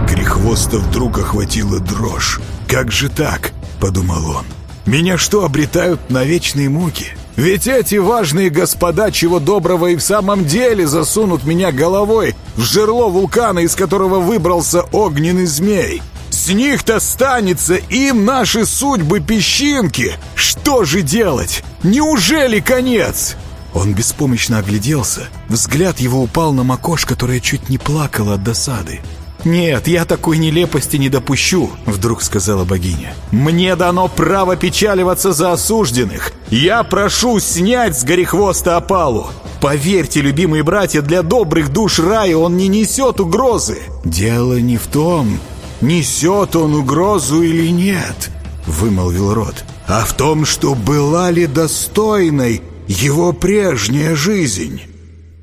Грехвоста вдруг охватила дрожь. «Как же так?» — подумал он. «Меня что, обретают на вечные муки?» Ведь эти важные господа чего доброго и в самом деле засунут меня головой в жерло вулкана, из которого выбрался огненный змей. С них-то станется им наши судьбы песчинки. Что же делать? Неужели конец? Он беспомощно огляделся. Взгляд его упал на Макош, которая чуть не плакала от досады. «Нет, я такой нелепости не допущу», — вдруг сказала богиня. «Мне дано право печаливаться за осужденных. Я прошу снять с горехвоста опалу. Поверьте, любимые братья, для добрых душ рая он не несет угрозы». «Дело не в том, несет он угрозу или нет», — вымолвил Рот, «а в том, что была ли достойной его прежняя жизнь».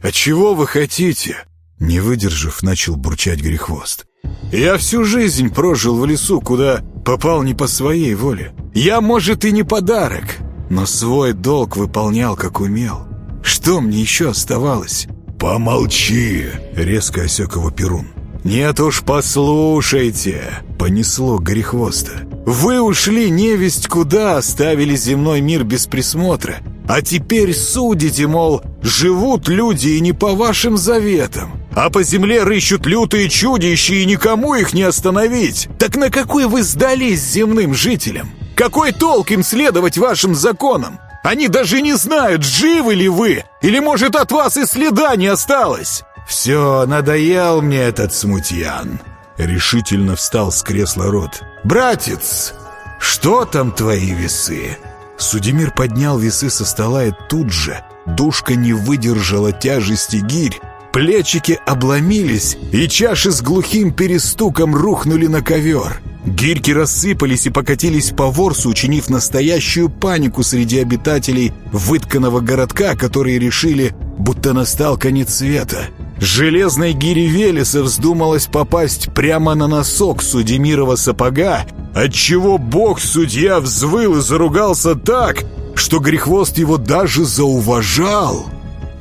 «А чего вы хотите?» Не выдержав, начал бурчать Грехвост. «Я всю жизнь прожил в лесу, куда попал не по своей воле. Я, может, и не подарок, но свой долг выполнял, как умел. Что мне еще оставалось?» «Помолчи!» — резко осек его Перун. «Нет уж, послушайте!» — понесло Горехвоста. «Вы ушли невесть куда, оставили земной мир без присмотра, а теперь судите, мол, живут люди и не по вашим заветам. А по земле рыщут лютые чудища, и никому их не остановить. Так на какой вы сдались земным жителям? Какой толк им следовать вашим законам? Они даже не знают, живы ли вы, или, может, от вас и следа не осталось. Все, надоел мне этот смутьян. Решительно встал с кресла Рот. «Братец, что там твои весы?» Судемир поднял весы со стола и тут же душка не выдержала тяжести гирь, Плечики обломились, и чаши с глухим перестуком рухнули на ковер. Гирьки рассыпались и покатились по ворсу, учинив настоящую панику среди обитателей вытканного городка, которые решили, будто настал конец света. Железной гире Велеса вздумалось попасть прямо на носок Судемирова сапога, отчего бог-судья взвыл и заругался так, что Грехвост его даже зауважал.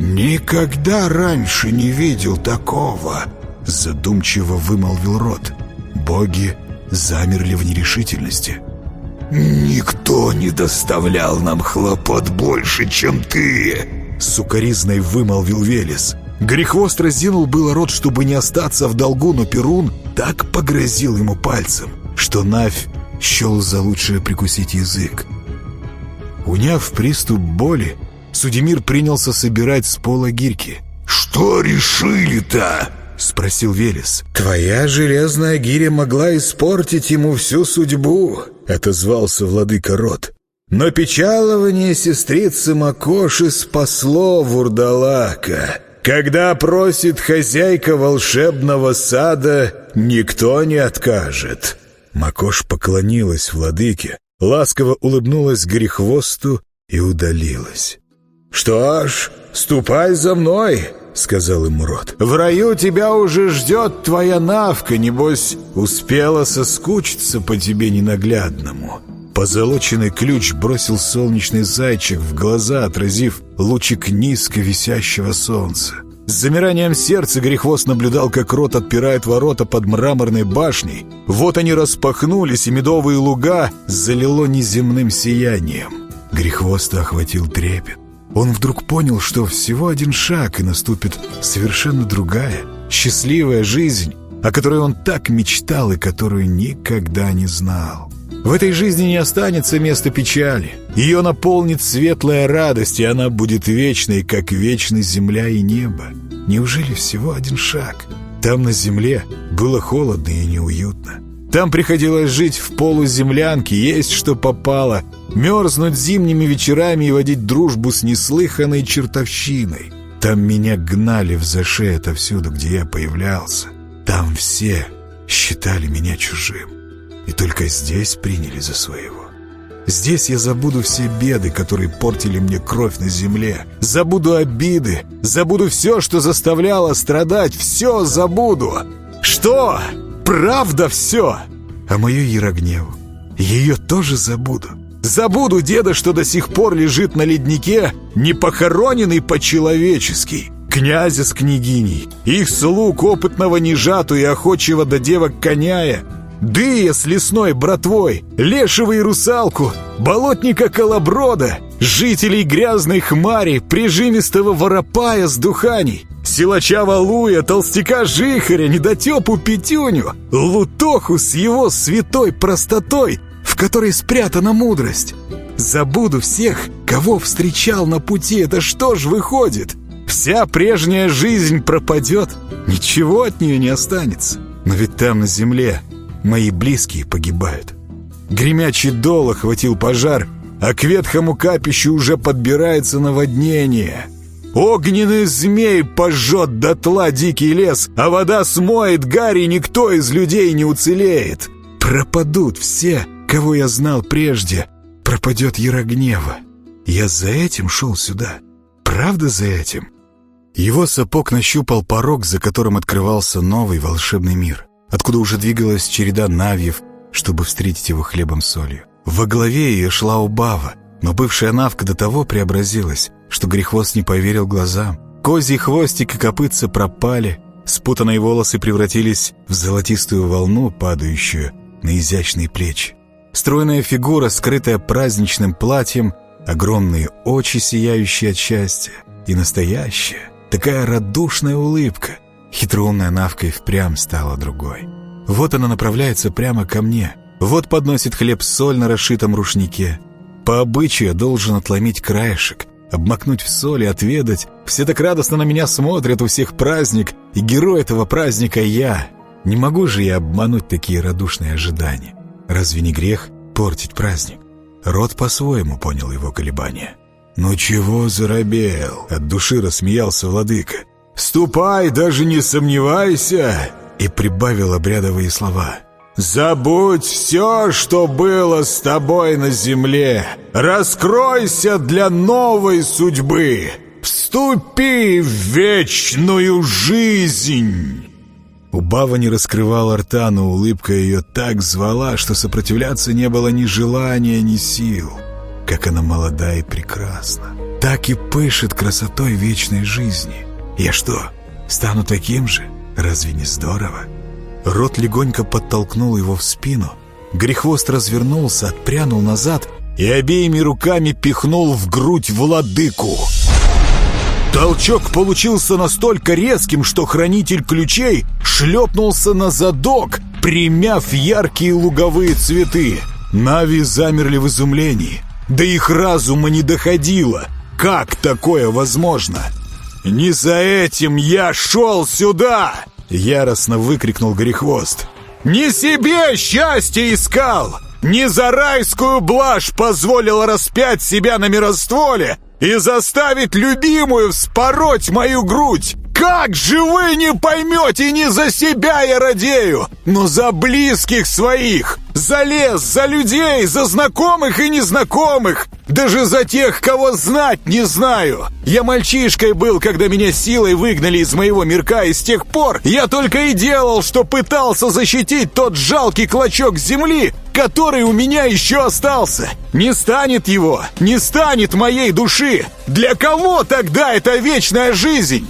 «Никогда раньше не видел такого», — задумчиво вымолвил рот. Боги замерли в нерешительности. «Никто не доставлял нам хлопот больше, чем ты!» Сукаризной вымолвил Велес. Грехвост разинул было рот, чтобы не остаться в долгу, но Перун так погрозил ему пальцем, что Навь счел за лучшее прикусить язык. Уняв приступ боли, Судемир принялся собирать с пола гирьки. «Что решили-то?» — спросил Велес. «Твоя железная гиря могла испортить ему всю судьбу», — отозвался владыка Рот. «Но печалование сестрицы Макоши спасло вурдалака. Когда просит хозяйка волшебного сада, никто не откажет». Макош поклонилась владыке, ласково улыбнулась грехвосту и удалилась. «Что ж, ступай за мной», — сказал ему Рот. «В раю тебя уже ждет твоя навка, небось, успела соскучиться по тебе ненаглядному». Позолоченный ключ бросил солнечный зайчик в глаза, отразив лучик низко висящего солнца. С замиранием сердца Грехвост наблюдал, как рот отпирает ворота под мраморной башней. Вот они распахнулись, и медовые луга залило неземным сиянием. Грехвоста охватил трепет. Он вдруг понял, что всего один шаг, и наступит совершенно другая, счастливая жизнь, о которой он так мечтал и которую никогда не знал. В этой жизни не останется места печали. Ее наполнит светлая радость, и она будет вечной, как вечны земля и небо. Неужели всего один шаг? Там на земле было холодно и неуютно. Там приходилось жить в полуземлянке, есть что попало, мерзнуть зимними вечерами и водить дружбу с неслыханной чертовщиной. Там меня гнали в заше отовсюду, где я появлялся. Там все считали меня чужим. И только здесь приняли за своего. Здесь я забуду все беды, которые портили мне кровь на земле. Забуду обиды, забуду все, что заставляло страдать, все забуду. Что? Правда все? А мою Ярогневу? Ее тоже забуду. Забуду деда, что до сих пор лежит на леднике, не похороненный по-человечески. Князя с княгиней, их слуг опытного нежату и охочего до девок коняя, Дыя с лесной братвой, лешего и русалку, болотника колоброда, жителей грязной хмари, прижимистого воропая с духаней, силача Валуя, толстяка Жихаря, недотепу Петюню, Лутоху с его святой простотой, в которой спрятана мудрость. Забуду всех, кого встречал на пути, это что ж выходит? Вся прежняя жизнь пропадет, ничего от нее не останется. Но ведь там на земле мои близкие погибают. Гремячий дол охватил пожар, а к ветхому капищу уже подбирается наводнение. Огненный змей пожжет дотла дикий лес, а вода смоет гарри, никто из людей не уцелеет. Пропадут все, кого я знал прежде. Пропадет Ярогнева. Я за этим шел сюда. Правда за этим? Его сапог нащупал порог, за которым открывался новый волшебный мир откуда уже двигалась череда навьев, чтобы встретить его хлебом-солью. Во главе ее шла Убава, но бывшая навка до того преобразилась, что Грехвост не поверил глазам. Козий хвостик и копытца пропали, спутанные волосы превратились в золотистую волну, падающую на изящные плечи. Стройная фигура, скрытая праздничным платьем, огромные очи, сияющие от счастья, и настоящая, такая радушная улыбка, Хитроумная Навка и впрямь стала другой. Вот она направляется прямо ко мне. Вот подносит хлеб-соль на расшитом рушнике. По обычаю должен отломить краешек, обмакнуть в соль и отведать. Все так радостно на меня смотрят, у всех праздник, и герой этого праздника я. Не могу же я обмануть такие радушные ожидания. Разве не грех портить праздник? Рот по-своему понял его колебания. «Ну чего заробел?» — от души рассмеялся владыка. «Ступай, даже не сомневайся!» И прибавил обрядовые слова. «Забудь все, что было с тобой на земле! Раскройся для новой судьбы! Вступи в вечную жизнь!» Убава не раскрывала рта, но улыбка ее так звала, что сопротивляться не было ни желания, ни сил. Как она молода и прекрасна. Так и пышет красотой вечной жизни. Я что, стану таким же? Разве не здорово? Рот легонько подтолкнул его в спину. Грехвост развернулся, отпрянул назад и обеими руками пихнул в грудь владыку. Толчок получился настолько резким, что хранитель ключей шлепнулся на задок, примяв яркие луговые цветы. Нави замерли в изумлении. До их разума не доходило. Как такое возможно? — «Не за этим я шел сюда!» Яростно выкрикнул Горехвост. «Не себе счастье искал! Не за райскую блажь позволил распять себя на миростволе и заставить любимую вспороть мою грудь! Как же вы не поймете, не за себя я радею, но за близких своих, за лес, за людей, за знакомых и незнакомых, даже за тех, кого знать не знаю. Я мальчишкой был, когда меня силой выгнали из моего мирка, и с тех пор я только и делал, что пытался защитить тот жалкий клочок земли, который у меня еще остался. Не станет его, не станет моей души. Для кого тогда эта вечная жизнь?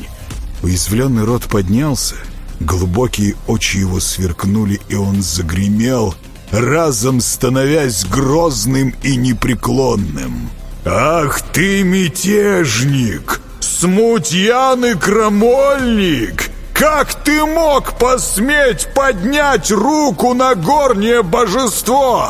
Уязвленный рот поднялся, глубокие очи его сверкнули, и он загремел, разом становясь грозным и непреклонным. «Ах ты, мятежник! Смутьян и крамольник! Как ты мог посметь поднять руку на горнее божество?»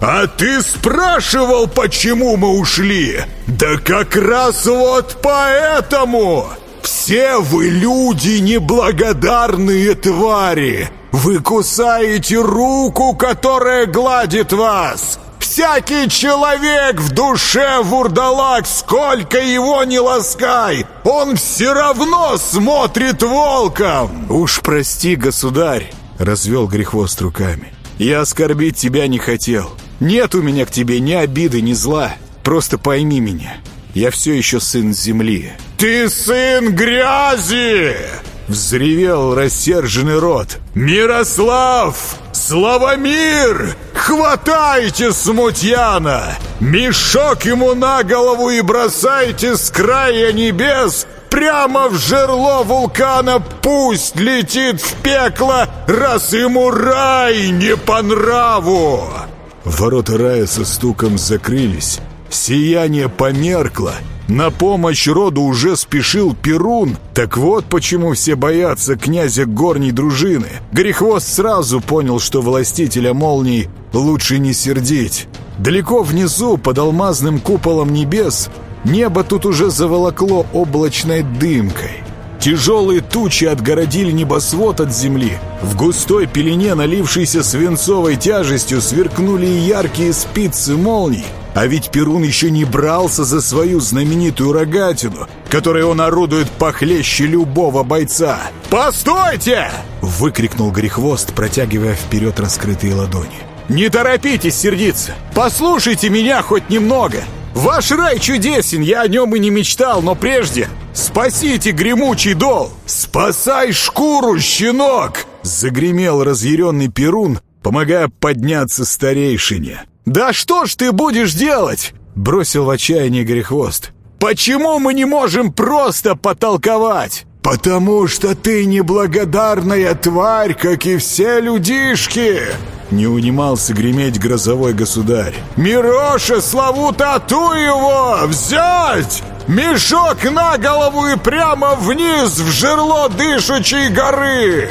«А ты спрашивал, почему мы ушли? Да как раз вот поэтому!» Все вы люди неблагодарные твари! Вы кусаете руку, которая гладит вас! Всякий человек в душе вурдалак, сколько его не ласкай, он все равно смотрит волком! Уж прости, государь, Развел грехвост руками. «Я оскорбить тебя не хотел. Нет у меня к тебе ни обиды, ни зла. Просто пойми меня. Я все еще сын земли». «Ты сын грязи!» Взревел рассерженный рот. «Мирослав! Славомир! Хватайте смутьяна! Мешок ему на голову и бросайте с края небес прямо в жерло вулкана пусть летит в пекло, раз ему рай не по нраву!» Ворота рая со стуком закрылись, сияние померкло, на помощь роду уже спешил Перун. Так вот почему все боятся князя горней дружины. Грехвост сразу понял, что властителя молний лучше не сердить. Далеко внизу, под алмазным куполом небес, Небо тут уже заволокло облачной дымкой. Тяжелые тучи отгородили небосвод от земли. В густой пелене, налившейся свинцовой тяжестью, сверкнули яркие спицы молний. А ведь Перун еще не брался за свою знаменитую рогатину, которой он орудует похлеще любого бойца. «Постойте!» — выкрикнул Грехвост, протягивая вперед раскрытые ладони. «Не торопитесь сердиться! Послушайте меня хоть немного! Ваш рай чудесен, я о нем и не мечтал, но прежде спасите гремучий дол! Спасай шкуру, щенок!» Загремел разъяренный Перун, помогая подняться старейшине. «Да что ж ты будешь делать?» Бросил в отчаянии Грехвост. «Почему мы не можем просто потолковать?» «Потому что ты неблагодарная тварь, как и все людишки!» Не унимался греметь грозовой государь. «Мироша, славу тату его! Взять! Мешок на голову и прямо вниз в жерло дышучей горы!»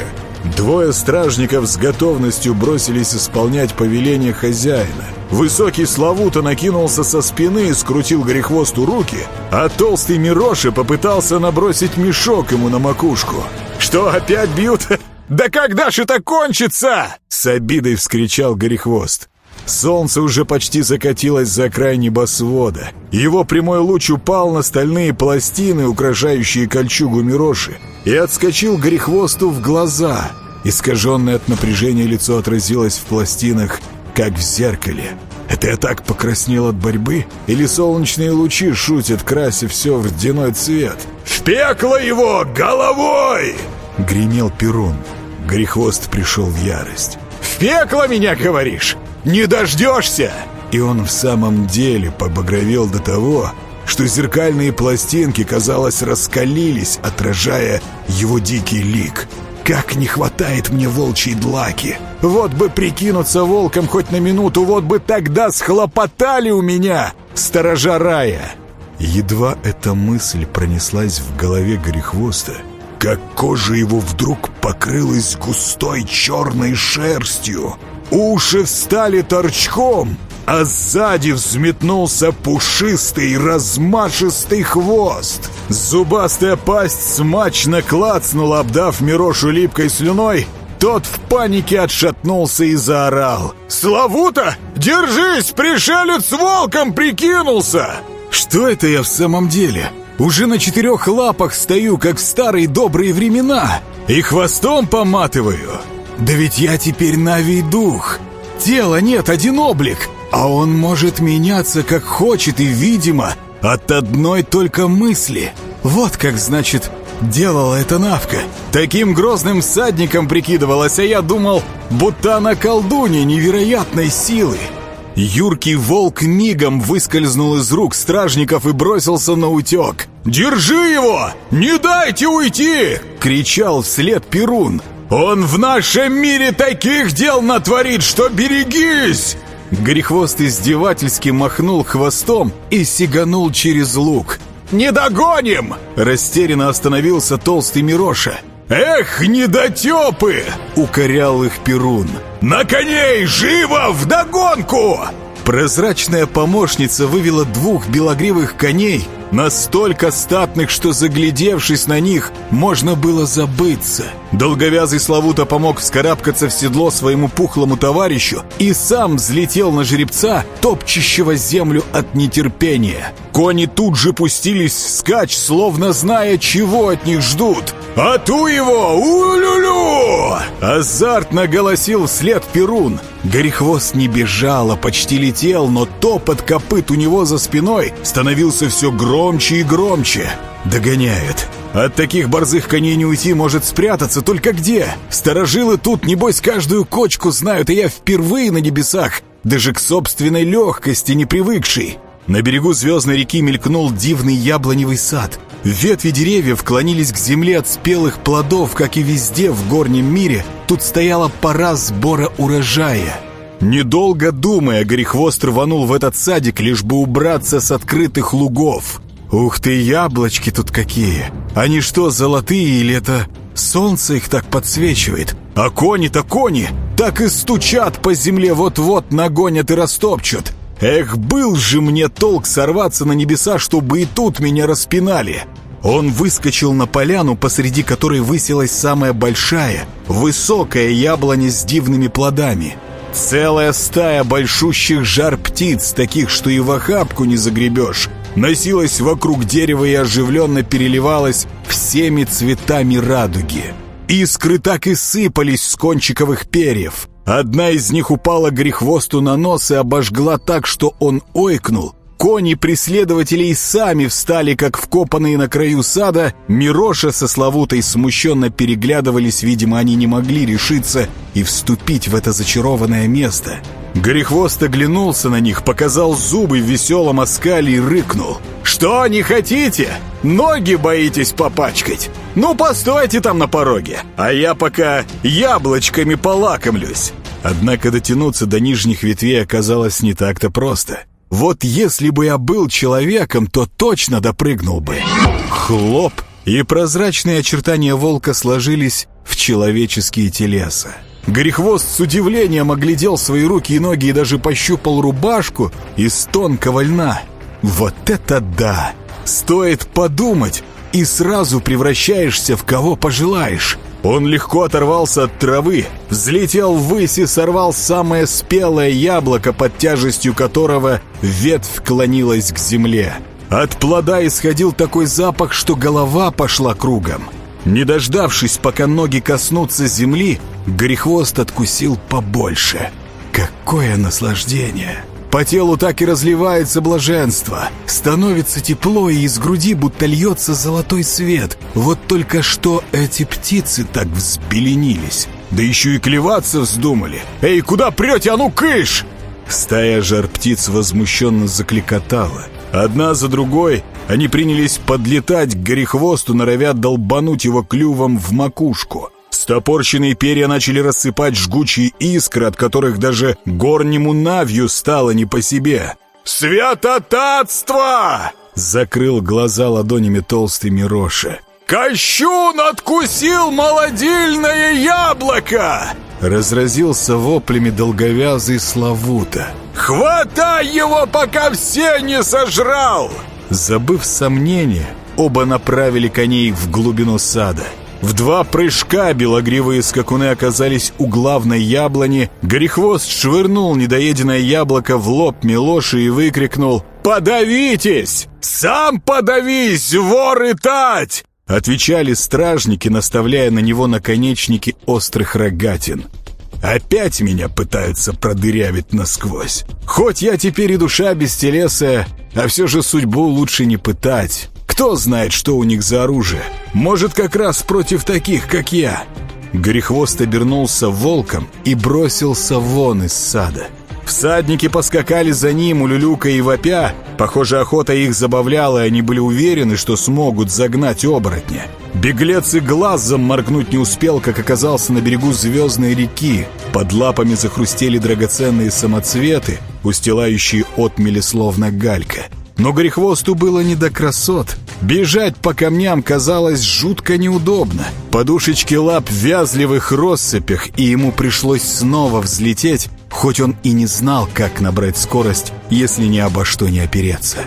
Двое стражников с готовностью бросились исполнять повеление хозяина. Высокий Славута накинулся со спины и скрутил грехвосту руки, а толстый Мироши попытался набросить мешок ему на макушку. «Что, опять бьют? Да когда ж это кончится?» С обидой вскричал Горехвост. Солнце уже почти закатилось за край небосвода. Его прямой луч упал на стальные пластины, украшающие кольчугу Мироши, и отскочил Горехвосту в глаза. Искаженное от напряжения лицо отразилось в пластинах, как в зеркале. Это я так покраснел от борьбы? Или солнечные лучи шутят, крася все в водяной цвет? «В пекло его головой!» — гремел Перун. Грехвост пришел в ярость. «В пекло меня, говоришь? Не дождешься!» И он в самом деле побагровел до того, что зеркальные пластинки, казалось, раскалились, отражая его дикий лик. «Как не хватает мне волчьей длаки! Вот бы прикинуться волком хоть на минуту, вот бы тогда схлопотали у меня, сторожа рая!» Едва эта мысль пронеслась в голове Грехвоста, как кожа его вдруг покрылась густой черной шерстью. Уши встали торчком, а сзади взметнулся пушистый размашистый хвост. Зубастая пасть смачно клацнула, обдав Мирошу липкой слюной. Тот в панике отшатнулся и заорал. «Славута! Держись! Пришелец волком прикинулся!» «Что это я в самом деле?» Уже на четырех лапах стою, как в старые добрые времена, и хвостом поматываю. Да ведь я теперь Навий дух. Тела нет, один облик, а он может меняться как хочет и, видимо, от одной только мысли. Вот как, значит, делала эта Навка. Таким грозным всадником прикидывалась, а я думал, будто она колдунья невероятной силы. Юркий волк мигом выскользнул из рук стражников и бросился на утек. «Держи его! Не дайте уйти!» — кричал вслед Перун. «Он в нашем мире таких дел натворит, что берегись!» Грехвост издевательски махнул хвостом и сиганул через лук. «Не догоним!» Растерянно остановился толстый Мироша. «Эх, недотепы!» — укорял их Перун. «На коней! Живо! Вдогонку!» Прозрачная помощница вывела двух белогривых коней, настолько статных, что, заглядевшись на них, можно было забыться. Долговязый Славута помог вскарабкаться в седло своему пухлому товарищу и сам взлетел на жеребца, топчущего землю от нетерпения. Кони тут же пустились вскачь, словно зная, чего от них ждут — «Ату его! Улюлю!» Азартно голосил вслед Перун. Горехвост не бежал, а почти летел, но топот копыт у него за спиной становился все громче и громче. Догоняет. От таких борзых коней не уйти, может спрятаться, только где? Сторожилы тут, небось, каждую кочку знают, и я впервые на небесах, даже к собственной легкости не привыкший. На берегу звездной реки мелькнул дивный яблоневый сад. Ветви деревьев клонились к земле от спелых плодов, как и везде в горнем мире. Тут стояла пора сбора урожая. Недолго думая, Горехвост рванул в этот садик, лишь бы убраться с открытых лугов. Ух ты, яблочки тут какие! Они что, золотые или это солнце их так подсвечивает? А кони-то кони! Так и стучат по земле, вот-вот нагонят и растопчут. Эх, был же мне толк сорваться на небеса, чтобы и тут меня распинали. Он выскочил на поляну, посреди которой высилась самая большая, высокая яблоня с дивными плодами. Целая стая большущих жар птиц, таких, что и в охапку не загребешь, носилась вокруг дерева и оживленно переливалась всеми цветами радуги. Искры так и сыпались с кончиковых перьев. Одна из них упала грехвосту на нос и обожгла так, что он ойкнул. Кони преследователей сами встали, как вкопанные на краю сада. Мироша со Славутой смущенно переглядывались, видимо, они не могли решиться и вступить в это зачарованное место. Горехвост оглянулся на них, показал зубы в веселом оскале и рыкнул. «Что, не хотите? Ноги боитесь попачкать? Ну, постойте там на пороге, а я пока яблочками полакомлюсь». Однако дотянуться до нижних ветвей оказалось не так-то просто. Вот если бы я был человеком, то точно допрыгнул бы. Хлоп! И прозрачные очертания волка сложились в человеческие телеса. Горехвост с удивлением оглядел свои руки и ноги и даже пощупал рубашку из тонкого льна. Вот это да! Стоит подумать, и сразу превращаешься в кого пожелаешь. Он легко оторвался от травы, взлетел ввысь и сорвал самое спелое яблоко, под тяжестью которого ветвь клонилась к земле. От плода исходил такой запах, что голова пошла кругом. Не дождавшись, пока ноги коснутся земли, Грехвост откусил побольше. Какое наслаждение! По телу так и разливается блаженство. Становится тепло, и из груди будто льется золотой свет. Вот только что эти птицы так взбеленились. Да еще и клеваться вздумали. «Эй, куда прете? А ну, кыш!» Стая жар птиц возмущенно закликотала. Одна за другой они принялись подлетать к горехвосту, норовя долбануть его клювом в макушку. Стопорщенные перья начали рассыпать жгучие искры, от которых даже горнему навью стало не по себе. «Святотатство!» — закрыл глаза ладонями толстый Мироша. «Кощун откусил молодильное яблоко!» Разразился воплями долговязый Славута. «Хватай его, пока все не сожрал!» Забыв сомнения, оба направили коней в глубину сада. В два прыжка белогривые скакуны оказались у главной яблони. Горехвост швырнул недоеденное яблоко в лоб Милоши и выкрикнул «Подавитесь! Сам подавись, вор и тать!» Отвечали стражники, наставляя на него наконечники острых рогатин. Опять меня пытаются продырявить насквозь. Хоть я теперь и душа бестелесая, а все же судьбу лучше не пытать. Кто знает, что у них за оружие? Может, как раз против таких, как я. Грехвост обернулся волком и бросился вон из сада. Всадники поскакали за ним, улюлюка и вопя. Похоже, охота их забавляла, и они были уверены, что смогут загнать оборотня. Беглец и глазом моргнуть не успел, как оказался на берегу звездной реки. Под лапами захрустели драгоценные самоцветы, устилающие отмели словно галька. Но Горехвосту было не до красот. Бежать по камням казалось жутко неудобно. Подушечки лап вязли в их россыпях, и ему пришлось снова взлететь, хоть он и не знал, как набрать скорость, если ни обо что не опереться.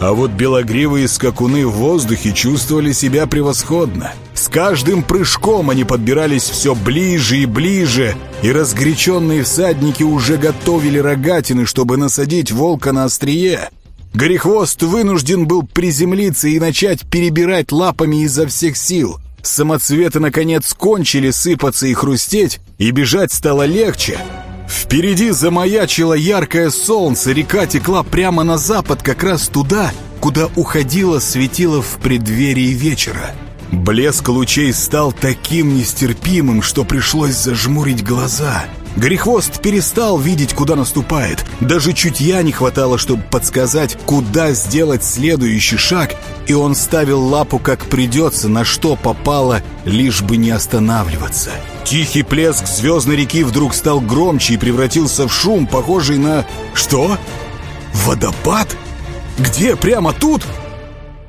А вот белогривые скакуны в воздухе чувствовали себя превосходно. С каждым прыжком они подбирались все ближе и ближе, и разгоряченные всадники уже готовили рогатины, чтобы насадить волка на острие. Горехвост вынужден был приземлиться и начать перебирать лапами изо всех сил. Самоцветы, наконец, кончили сыпаться и хрустеть, и бежать стало легче. Впереди замаячило яркое солнце, река текла прямо на запад, как раз туда, куда уходило светило в преддверии вечера. Блеск лучей стал таким нестерпимым, что пришлось зажмурить глаза — Грехвост перестал видеть, куда наступает. Даже чутья не хватало, чтобы подсказать, куда сделать следующий шаг, и он ставил лапу как придется, на что попало, лишь бы не останавливаться. Тихий плеск звездной реки вдруг стал громче и превратился в шум, похожий на... Что? Водопад? Где? Прямо тут?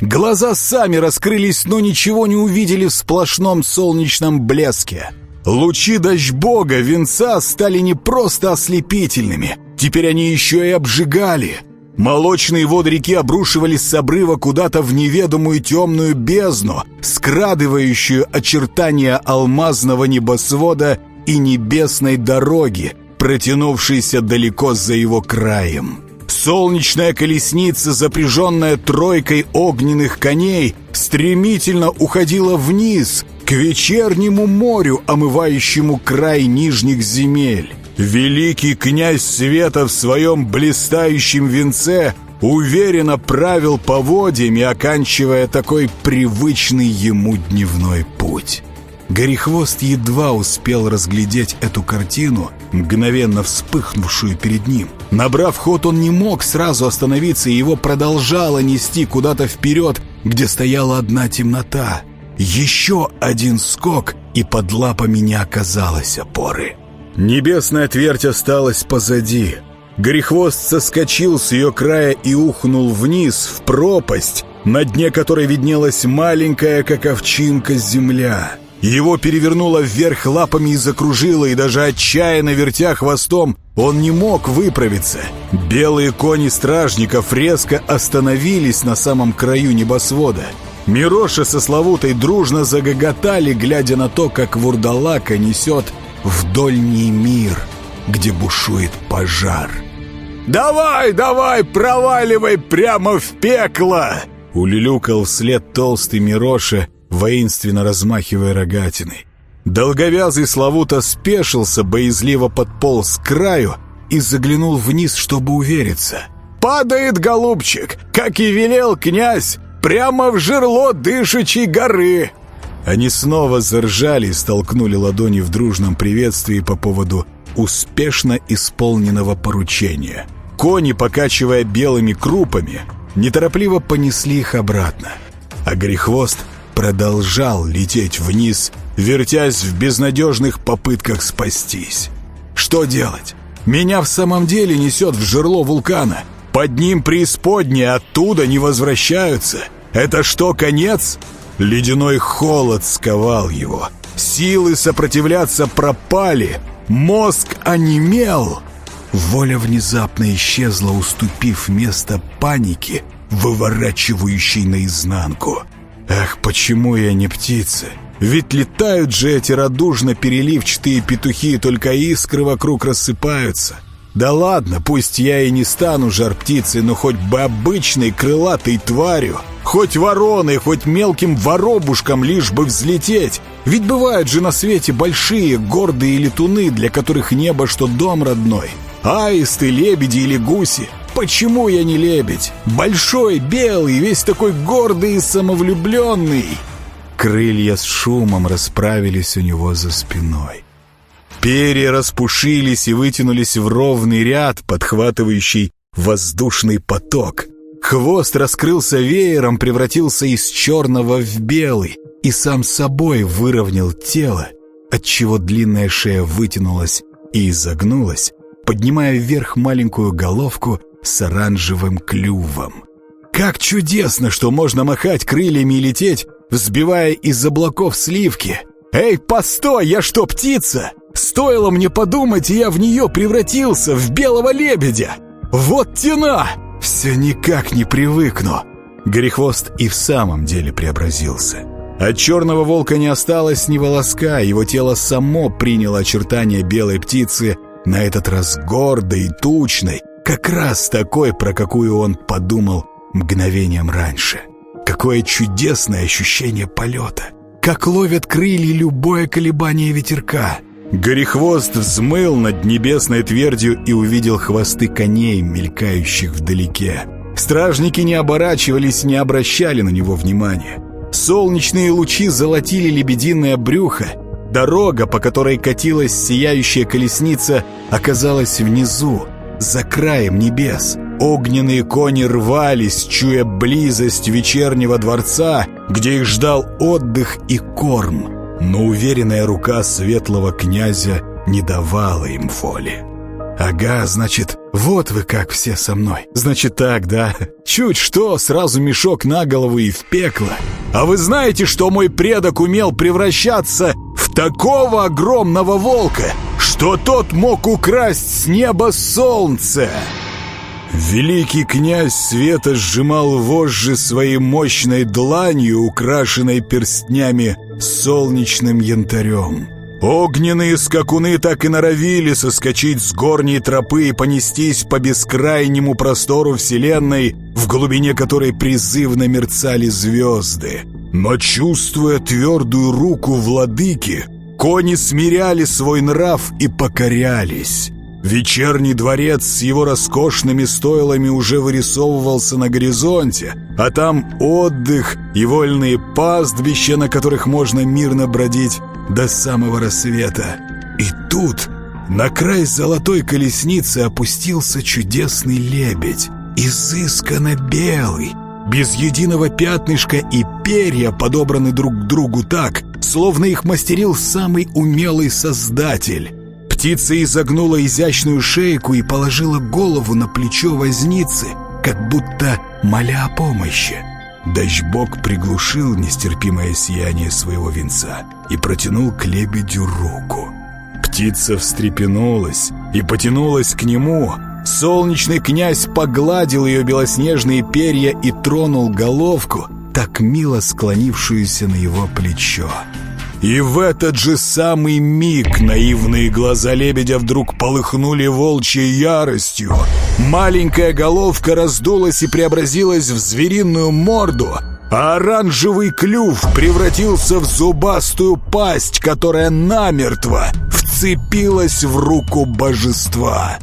Глаза сами раскрылись, но ничего не увидели в сплошном солнечном блеске. Лучи дождь-бога венца стали не просто ослепительными, теперь они еще и обжигали. Молочные воды реки обрушивались с обрыва куда-то в неведомую темную бездну, скрадывающую очертания алмазного небосвода и небесной дороги, протянувшейся далеко за его краем. Солнечная колесница, запряженная тройкой огненных коней, стремительно уходила вниз, к вечернему морю, омывающему край нижних земель. Великий князь света в своем блистающем венце уверенно правил поводьями, оканчивая такой привычный ему дневной путь. Горехвост едва успел разглядеть эту картину, мгновенно вспыхнувшую перед ним. Набрав ход, он не мог сразу остановиться, и его продолжало нести куда-то вперед, где стояла одна темнота. Еще один скок, и под лапами не оказалось опоры. Небесная твердь осталась позади. Горехвост соскочил с ее края и ухнул вниз, в пропасть, на дне которой виднелась маленькая, как овчинка, земля. Его перевернуло вверх лапами и закружило, и даже отчаянно вертя хвостом, он не мог выправиться. Белые кони стражников резко остановились на самом краю небосвода. Мироша со Славутой дружно загоготали, глядя на то, как вурдалака несет в дольний мир, где бушует пожар. «Давай, давай, проваливай прямо в пекло!» Улюлюкал вслед толстый Мироша, воинственно размахивая рогатиной. Долговязый Славута спешился, боязливо подполз к краю и заглянул вниз, чтобы увериться. «Падает, голубчик, как и велел князь, прямо в жерло дышачей горы!» Они снова заржали и столкнули ладони в дружном приветствии по поводу успешно исполненного поручения. Кони, покачивая белыми крупами, неторопливо понесли их обратно. А Грехвост продолжал лететь вниз, вертясь в безнадежных попытках спастись. Что делать? Меня в самом деле несет в жерло вулкана. Под ним преисподние оттуда не возвращаются. Это что, конец? Ледяной холод сковал его. Силы сопротивляться пропали. Мозг онемел. Воля внезапно исчезла, уступив место панике, выворачивающей наизнанку. Ах, почему я не птица? Ведь летают же эти радужно переливчатые петухи, только искры вокруг рассыпаются. Да ладно, пусть я и не стану жар-птицей, но хоть бы обычной крылатой тварью, хоть вороной, хоть мелким воробушком, лишь бы взлететь. Ведь бывают же на свете большие, гордые летуны, для которых небо что дом родной. Аисты, лебеди или гуси. Почему я не лебедь? Большой, белый, весь такой гордый и самовлюбленный. Крылья с шумом расправились у него за спиной. Перья распушились и вытянулись в ровный ряд, подхватывающий воздушный поток. Хвост раскрылся веером, превратился из черного в белый и сам собой выровнял тело, отчего длинная шея вытянулась и изогнулась, поднимая вверх маленькую головку с оранжевым клювом. Как чудесно, что можно махать крыльями и лететь, взбивая из облаков сливки. «Эй, постой, я что, птица? Стоило мне подумать, и я в нее превратился, в белого лебедя! Вот тена! Все никак не привыкну!» Грехвост и в самом деле преобразился. От черного волка не осталось ни волоска, его тело само приняло очертания белой птицы, на этот раз гордой и тучной, как раз такой, про какую он подумал мгновением раньше. Какое чудесное ощущение полета! как ловят крылья любое колебание ветерка. Горехвост взмыл над небесной твердью и увидел хвосты коней, мелькающих вдалеке. Стражники не оборачивались, не обращали на него внимания. Солнечные лучи золотили лебединое брюхо. Дорога, по которой катилась сияющая колесница, оказалась внизу, за краем небес. Огненные кони рвались, чуя близость вечернего дворца, где их ждал отдых и корм. Но уверенная рука светлого князя не давала им воли. «Ага, значит, вот вы как все со мной. Значит так, да? Чуть что, сразу мешок на голову и в пекло. А вы знаете, что мой предок умел превращаться в такого огромного волка, что тот мог украсть с неба солнце?» Великий князь Света сжимал вожжи своей мощной дланью, украшенной перстнями солнечным янтарем. Огненные скакуны так и норовили соскочить с горней тропы и понестись по бескрайнему простору Вселенной, в глубине которой призывно мерцали звезды. Но чувствуя твердую руку владыки, кони смиряли свой нрав и покорялись. Вечерний дворец с его роскошными стойлами уже вырисовывался на горизонте, а там отдых и вольные пастбища, на которых можно мирно бродить до самого рассвета. И тут на край золотой колесницы опустился чудесный лебедь, изысканно белый, без единого пятнышка и перья подобраны друг к другу так, словно их мастерил самый умелый создатель. Птица изогнула изящную шейку и положила голову на плечо возницы, как будто моля о помощи. Дождь-бог приглушил нестерпимое сияние своего венца и протянул к лебедю руку. Птица встрепенулась и потянулась к нему. Солнечный князь погладил ее белоснежные перья и тронул головку, так мило склонившуюся на его плечо. И в этот же самый миг наивные глаза лебедя вдруг полыхнули волчьей яростью. Маленькая головка раздулась и преобразилась в звериную морду, а оранжевый клюв превратился в зубастую пасть, которая намертво вцепилась в руку божества.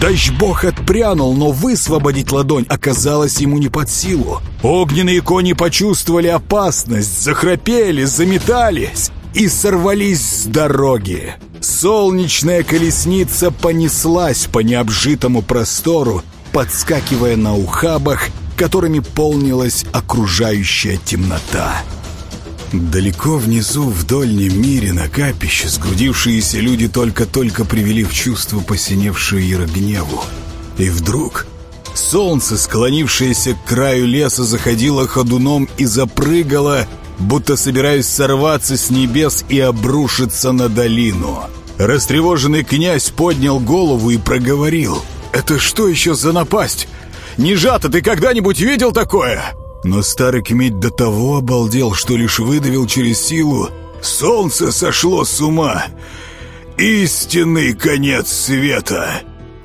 Дождь-бог отпрянул, но высвободить ладонь оказалось ему не под силу. Огненные кони почувствовали опасность, захрапели, заметались и сорвались с дороги. Солнечная колесница понеслась по необжитому простору, подскакивая на ухабах, которыми полнилась окружающая темнота. Далеко внизу, в дольнем мире, на капище, сгрудившиеся люди только-только привели в чувство посиневшую Ярогневу. И вдруг солнце, склонившееся к краю леса, заходило ходуном и запрыгало, будто собираясь сорваться с небес и обрушиться на долину. Растревоженный князь поднял голову и проговорил. «Это что еще за напасть? Нежато, ты когда-нибудь видел такое?» Но старый кметь до того обалдел, что лишь выдавил через силу «Солнце сошло с ума! Истинный конец света!»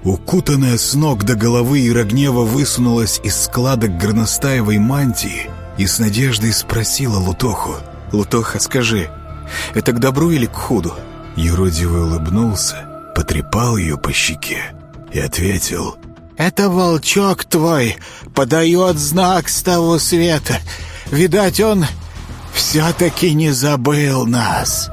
Укутанная с ног до головы Ирогнева высунулась из складок горностаевой мантии и с надеждой спросила Лутоху. «Лутоха, скажи, это к добру или к худу?» Юродивый улыбнулся, потрепал ее по щеке и ответил «Это волчок твой подает знак с того света. Видать, он все-таки не забыл нас».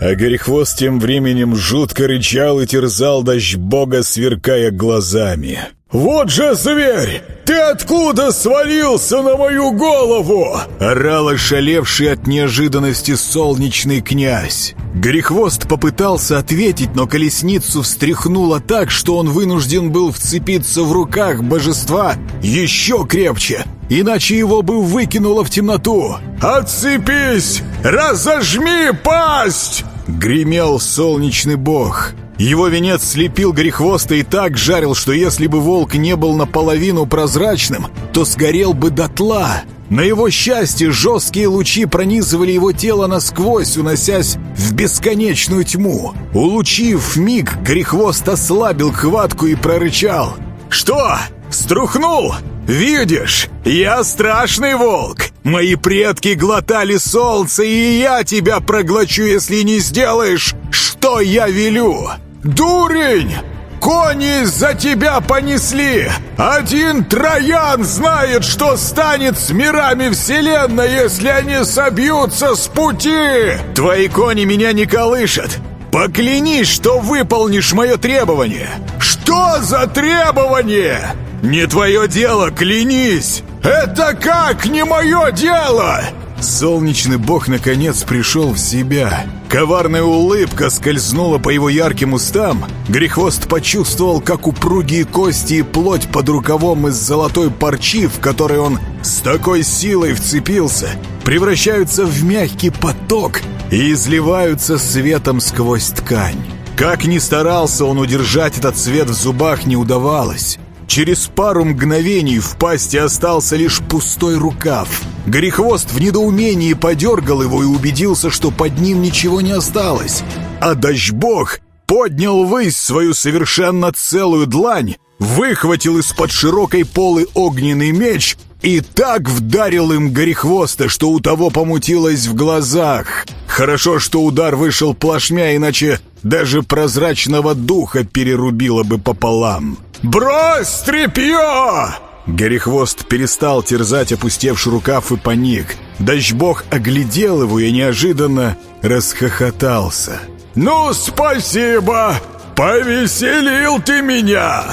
А Горехвост тем временем жутко рычал и терзал дождь бога, сверкая глазами. «Вот же зверь! Ты откуда свалился на мою голову?» Орал ошалевший от неожиданности солнечный князь. Грехвост попытался ответить, но колесницу встряхнуло так, что он вынужден был вцепиться в руках божества еще крепче, иначе его бы выкинуло в темноту. «Отцепись! Разожми пасть!» — гремел солнечный бог. Его венец слепил грехвоста и так жарил, что если бы волк не был наполовину прозрачным, то сгорел бы дотла. На его счастье жесткие лучи пронизывали его тело насквозь, уносясь в бесконечную тьму. Улучив миг, грехвост ослабил хватку и прорычал. «Что? Струхнул? Видишь, я страшный волк! Мои предки глотали солнце, и я тебя проглочу, если не сделаешь, что я велю! Дурень! Кони за тебя понесли! Один Троян знает, что станет с мирами Вселенной, если они собьются с пути! Твои кони меня не колышат! Поклянись, что выполнишь мое требование! Что за требование? Не твое дело, клянись! Это как не мое дело? Солнечный бог наконец пришел в себя. Коварная улыбка скользнула по его ярким устам. Грехвост почувствовал, как упругие кости и плоть под рукавом из золотой парчи, в которой он с такой силой вцепился, превращаются в мягкий поток и изливаются светом сквозь ткань. Как ни старался он удержать этот цвет в зубах, не удавалось. Через пару мгновений в пасти остался лишь пустой рукав. Горехвост в недоумении подергал его и убедился, что под ним ничего не осталось. А дождь-бог поднял ввысь свою совершенно целую длань, выхватил из-под широкой полы огненный меч и так вдарил им горехвоста, что у того помутилось в глазах. Хорошо, что удар вышел плашмя, иначе даже прозрачного духа перерубило бы пополам. «Брось тряпье!» Горехвост перестал терзать опустевший рукав и паник. Дождь-бог оглядел его и неожиданно расхохотался. «Ну, спасибо! Повеселил ты меня!»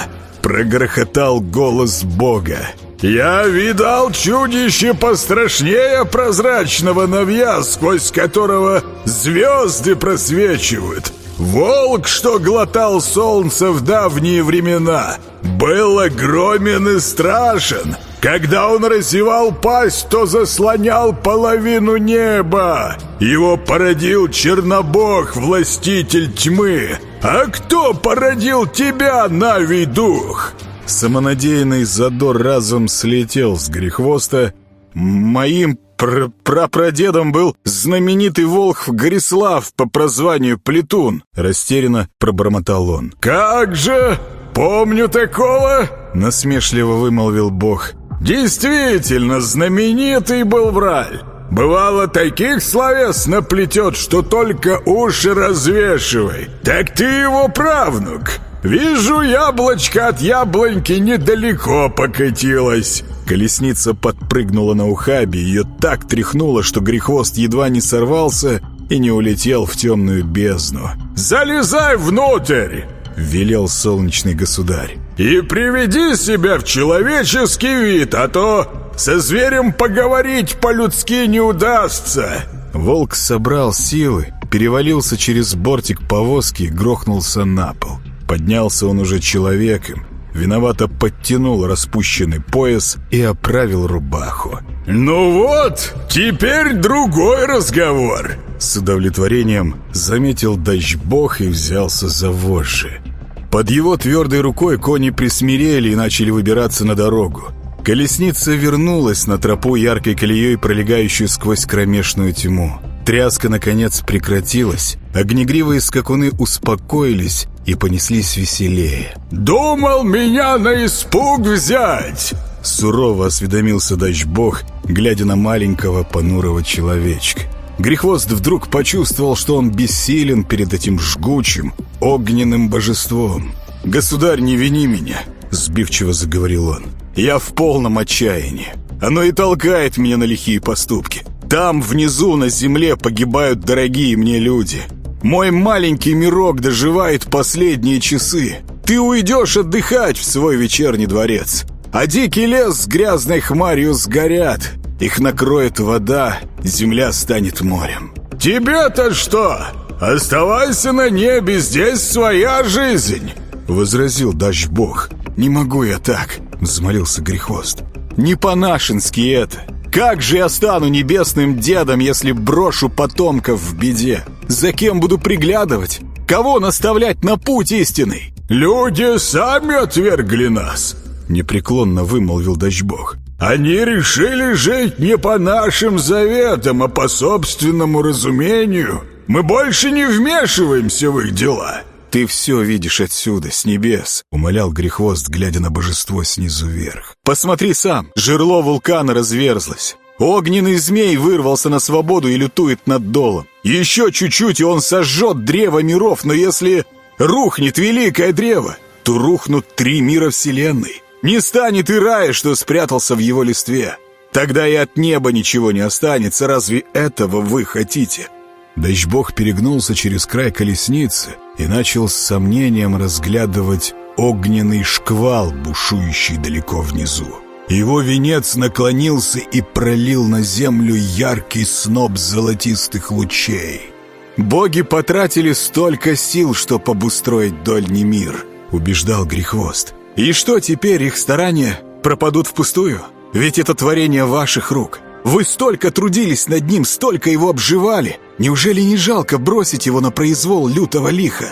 Прогрохотал голос бога. «Я видал чудище пострашнее прозрачного навья, сквозь которого звезды просвечивают. Волк, что глотал солнце в давние времена, был огромен и страшен. Когда он разевал пасть, то заслонял половину неба. Его породил Чернобог, властитель тьмы. А кто породил тебя, Навий Дух?» Самонадеянный задор разом слетел с грехвоста. «Моим Пр Прапрадедом был знаменитый волхв Горислав по прозванию Плетун, растерянно пробормотал он. «Как же! Помню такого!» насмешливо вымолвил бог. «Действительно, знаменитый был враль. Бывало, таких словес наплетет, что только уши развешивай. Так ты его правнук. Вижу, яблочко от яблоньки недалеко покатилось. Колесница подпрыгнула на ухабе, ее так тряхнуло, что грехвост едва не сорвался и не улетел в темную бездну. «Залезай внутрь!» — велел солнечный государь. «И приведи себя в человеческий вид, а то со зверем поговорить по-людски не удастся!» Волк собрал силы, перевалился через бортик повозки и грохнулся на пол. Поднялся он уже человеком, виновато подтянул распущенный пояс и оправил рубаху. «Ну вот, теперь другой разговор!» С удовлетворением заметил дождь-бог и взялся за вожжи. Под его твердой рукой кони присмирели и начали выбираться на дорогу. Колесница вернулась на тропу яркой колеей, пролегающую сквозь кромешную тьму. Тряска, наконец, прекратилась. Огнегривые скакуны успокоились и понеслись веселее. «Думал меня на испуг взять!» Сурово осведомился дождь-бог, глядя на маленького понурого человечка. Грехвост вдруг почувствовал, что он бессилен перед этим жгучим, огненным божеством. «Государь, не вини меня!» — сбивчиво заговорил он. «Я в полном отчаянии. Оно и толкает меня на лихие поступки. Там, внизу, на земле, погибают дорогие мне люди. Мой маленький мирок доживает последние часы. Ты уйдешь отдыхать в свой вечерний дворец. А дикий лес с грязной хмарью сгорят. Их накроет вода, земля станет морем. «Тебе-то что? Оставайся на небе, здесь своя жизнь!» Возразил дождь-бог. «Не могу я так!» — взмолился Грехвост. «Не по-нашенски это!» Как же я стану небесным дедом, если брошу потомков в беде? За кем буду приглядывать? Кого наставлять на путь истинный? Люди сами отвергли нас, непреклонно вымолвил Дождьбог. Они решили жить не по нашим заветам, а по собственному разумению. Мы больше не вмешиваемся в их дела. «Ты все видишь отсюда, с небес», — умолял Грехвост, глядя на божество снизу вверх. «Посмотри сам, жерло вулкана разверзлось. Огненный змей вырвался на свободу и лютует над долом. Еще чуть-чуть, и он сожжет древо миров, но если рухнет великое древо, то рухнут три мира Вселенной. Не станет и рая, что спрятался в его листве. Тогда и от неба ничего не останется. Разве этого вы хотите?» Дождь-бог перегнулся через край колесницы и начал с сомнением разглядывать огненный шквал, бушующий далеко внизу. Его венец наклонился и пролил на землю яркий сноп золотистых лучей. «Боги потратили столько сил, чтобы обустроить дольний мир», — убеждал Грехвост. «И что теперь, их старания пропадут впустую? Ведь это творение ваших рук. Вы столько трудились над ним, столько его обживали. Неужели не жалко бросить его на произвол лютого лиха?»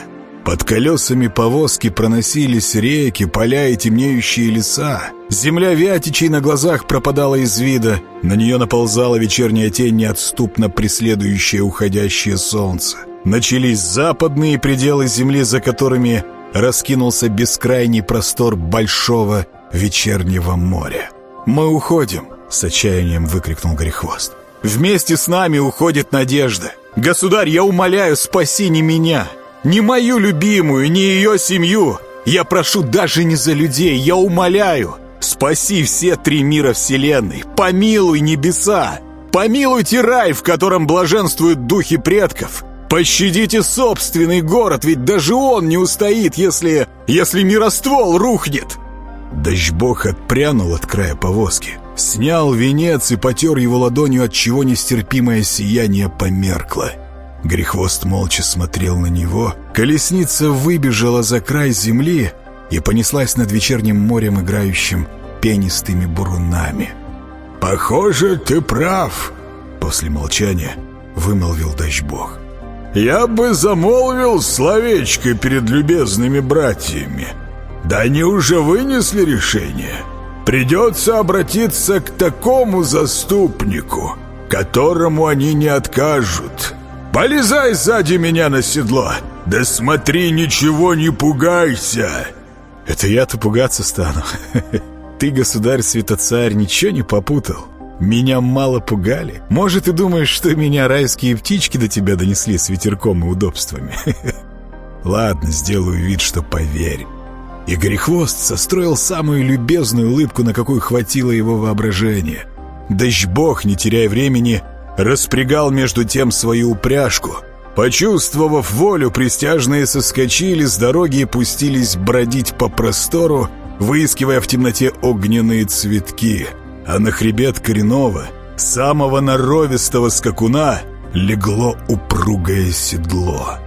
Под колесами повозки проносились реки, поля и темнеющие леса. Земля Вятичей на глазах пропадала из вида. На нее наползала вечерняя тень, неотступно преследующая уходящее солнце. Начались западные пределы земли, за которыми раскинулся бескрайний простор большого вечернего моря. «Мы уходим!» — с отчаянием выкрикнул Горехвост. «Вместе с нами уходит надежда! Государь, я умоляю, спаси не меня!» Не мою любимую, не ее семью. Я прошу даже не за людей, я умоляю. Спаси все три мира Вселенной. Помилуй небеса. Помилуйте рай, в котором блаженствуют духи предков. Пощадите собственный город, ведь даже он не устоит, если... если мироствол рухнет. Дождь-бог отпрянул от края повозки, снял венец и потер его ладонью, от чего нестерпимое сияние померкло. Грехвост молча смотрел на него. Колесница выбежала за край земли и понеслась над вечерним морем, играющим пенистыми бурунами. «Похоже, ты прав», — после молчания вымолвил Дождь-бог. «Я бы замолвил словечко перед любезными братьями. Да они уже вынесли решение. Придется обратиться к такому заступнику, которому они не откажут». Полезай сзади меня на седло! Да смотри, ничего не пугайся!» «Это я-то пугаться стану. Ты, государь-святоцарь, ничего не попутал. Меня мало пугали. Может, ты думаешь, что меня райские птички до тебя донесли с ветерком и удобствами? Ладно, сделаю вид, что поверь». И Горехвост состроил самую любезную улыбку, на какую хватило его воображения. Дождь-бог, не теряя времени, распрягал между тем свою упряжку. Почувствовав волю, пристяжные соскочили с дороги и пустились бродить по простору, выискивая в темноте огненные цветки. А на хребет коренного, самого норовистого скакуна, легло упругое седло.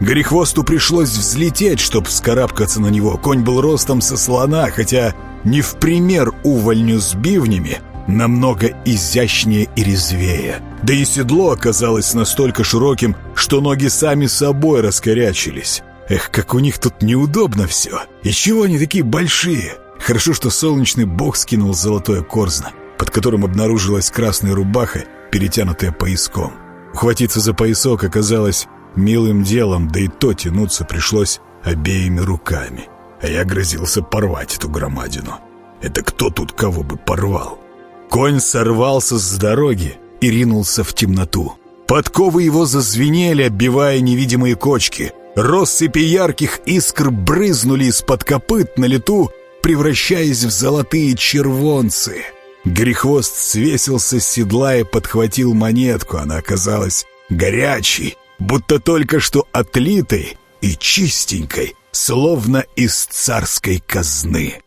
Горехвосту пришлось взлететь, чтоб вскарабкаться на него. Конь был ростом со слона, хотя не в пример увольню с бивнями, намного изящнее и резвее. Да и седло оказалось настолько широким, что ноги сами собой раскорячились. Эх, как у них тут неудобно все. И чего они такие большие? Хорошо, что солнечный бог скинул золотое корзно, под которым обнаружилась красная рубаха, перетянутая пояском. Ухватиться за поясок оказалось милым делом, да и то тянуться пришлось обеими руками. А я грозился порвать эту громадину. Это кто тут кого бы порвал? Конь сорвался с дороги и ринулся в темноту. Подковы его зазвенели, оббивая невидимые кочки. Россыпи ярких искр брызнули из-под копыт на лету, превращаясь в золотые червонцы. Грехвост свесился с седла и подхватил монетку. Она оказалась горячей, будто только что отлитой и чистенькой, словно из царской казны.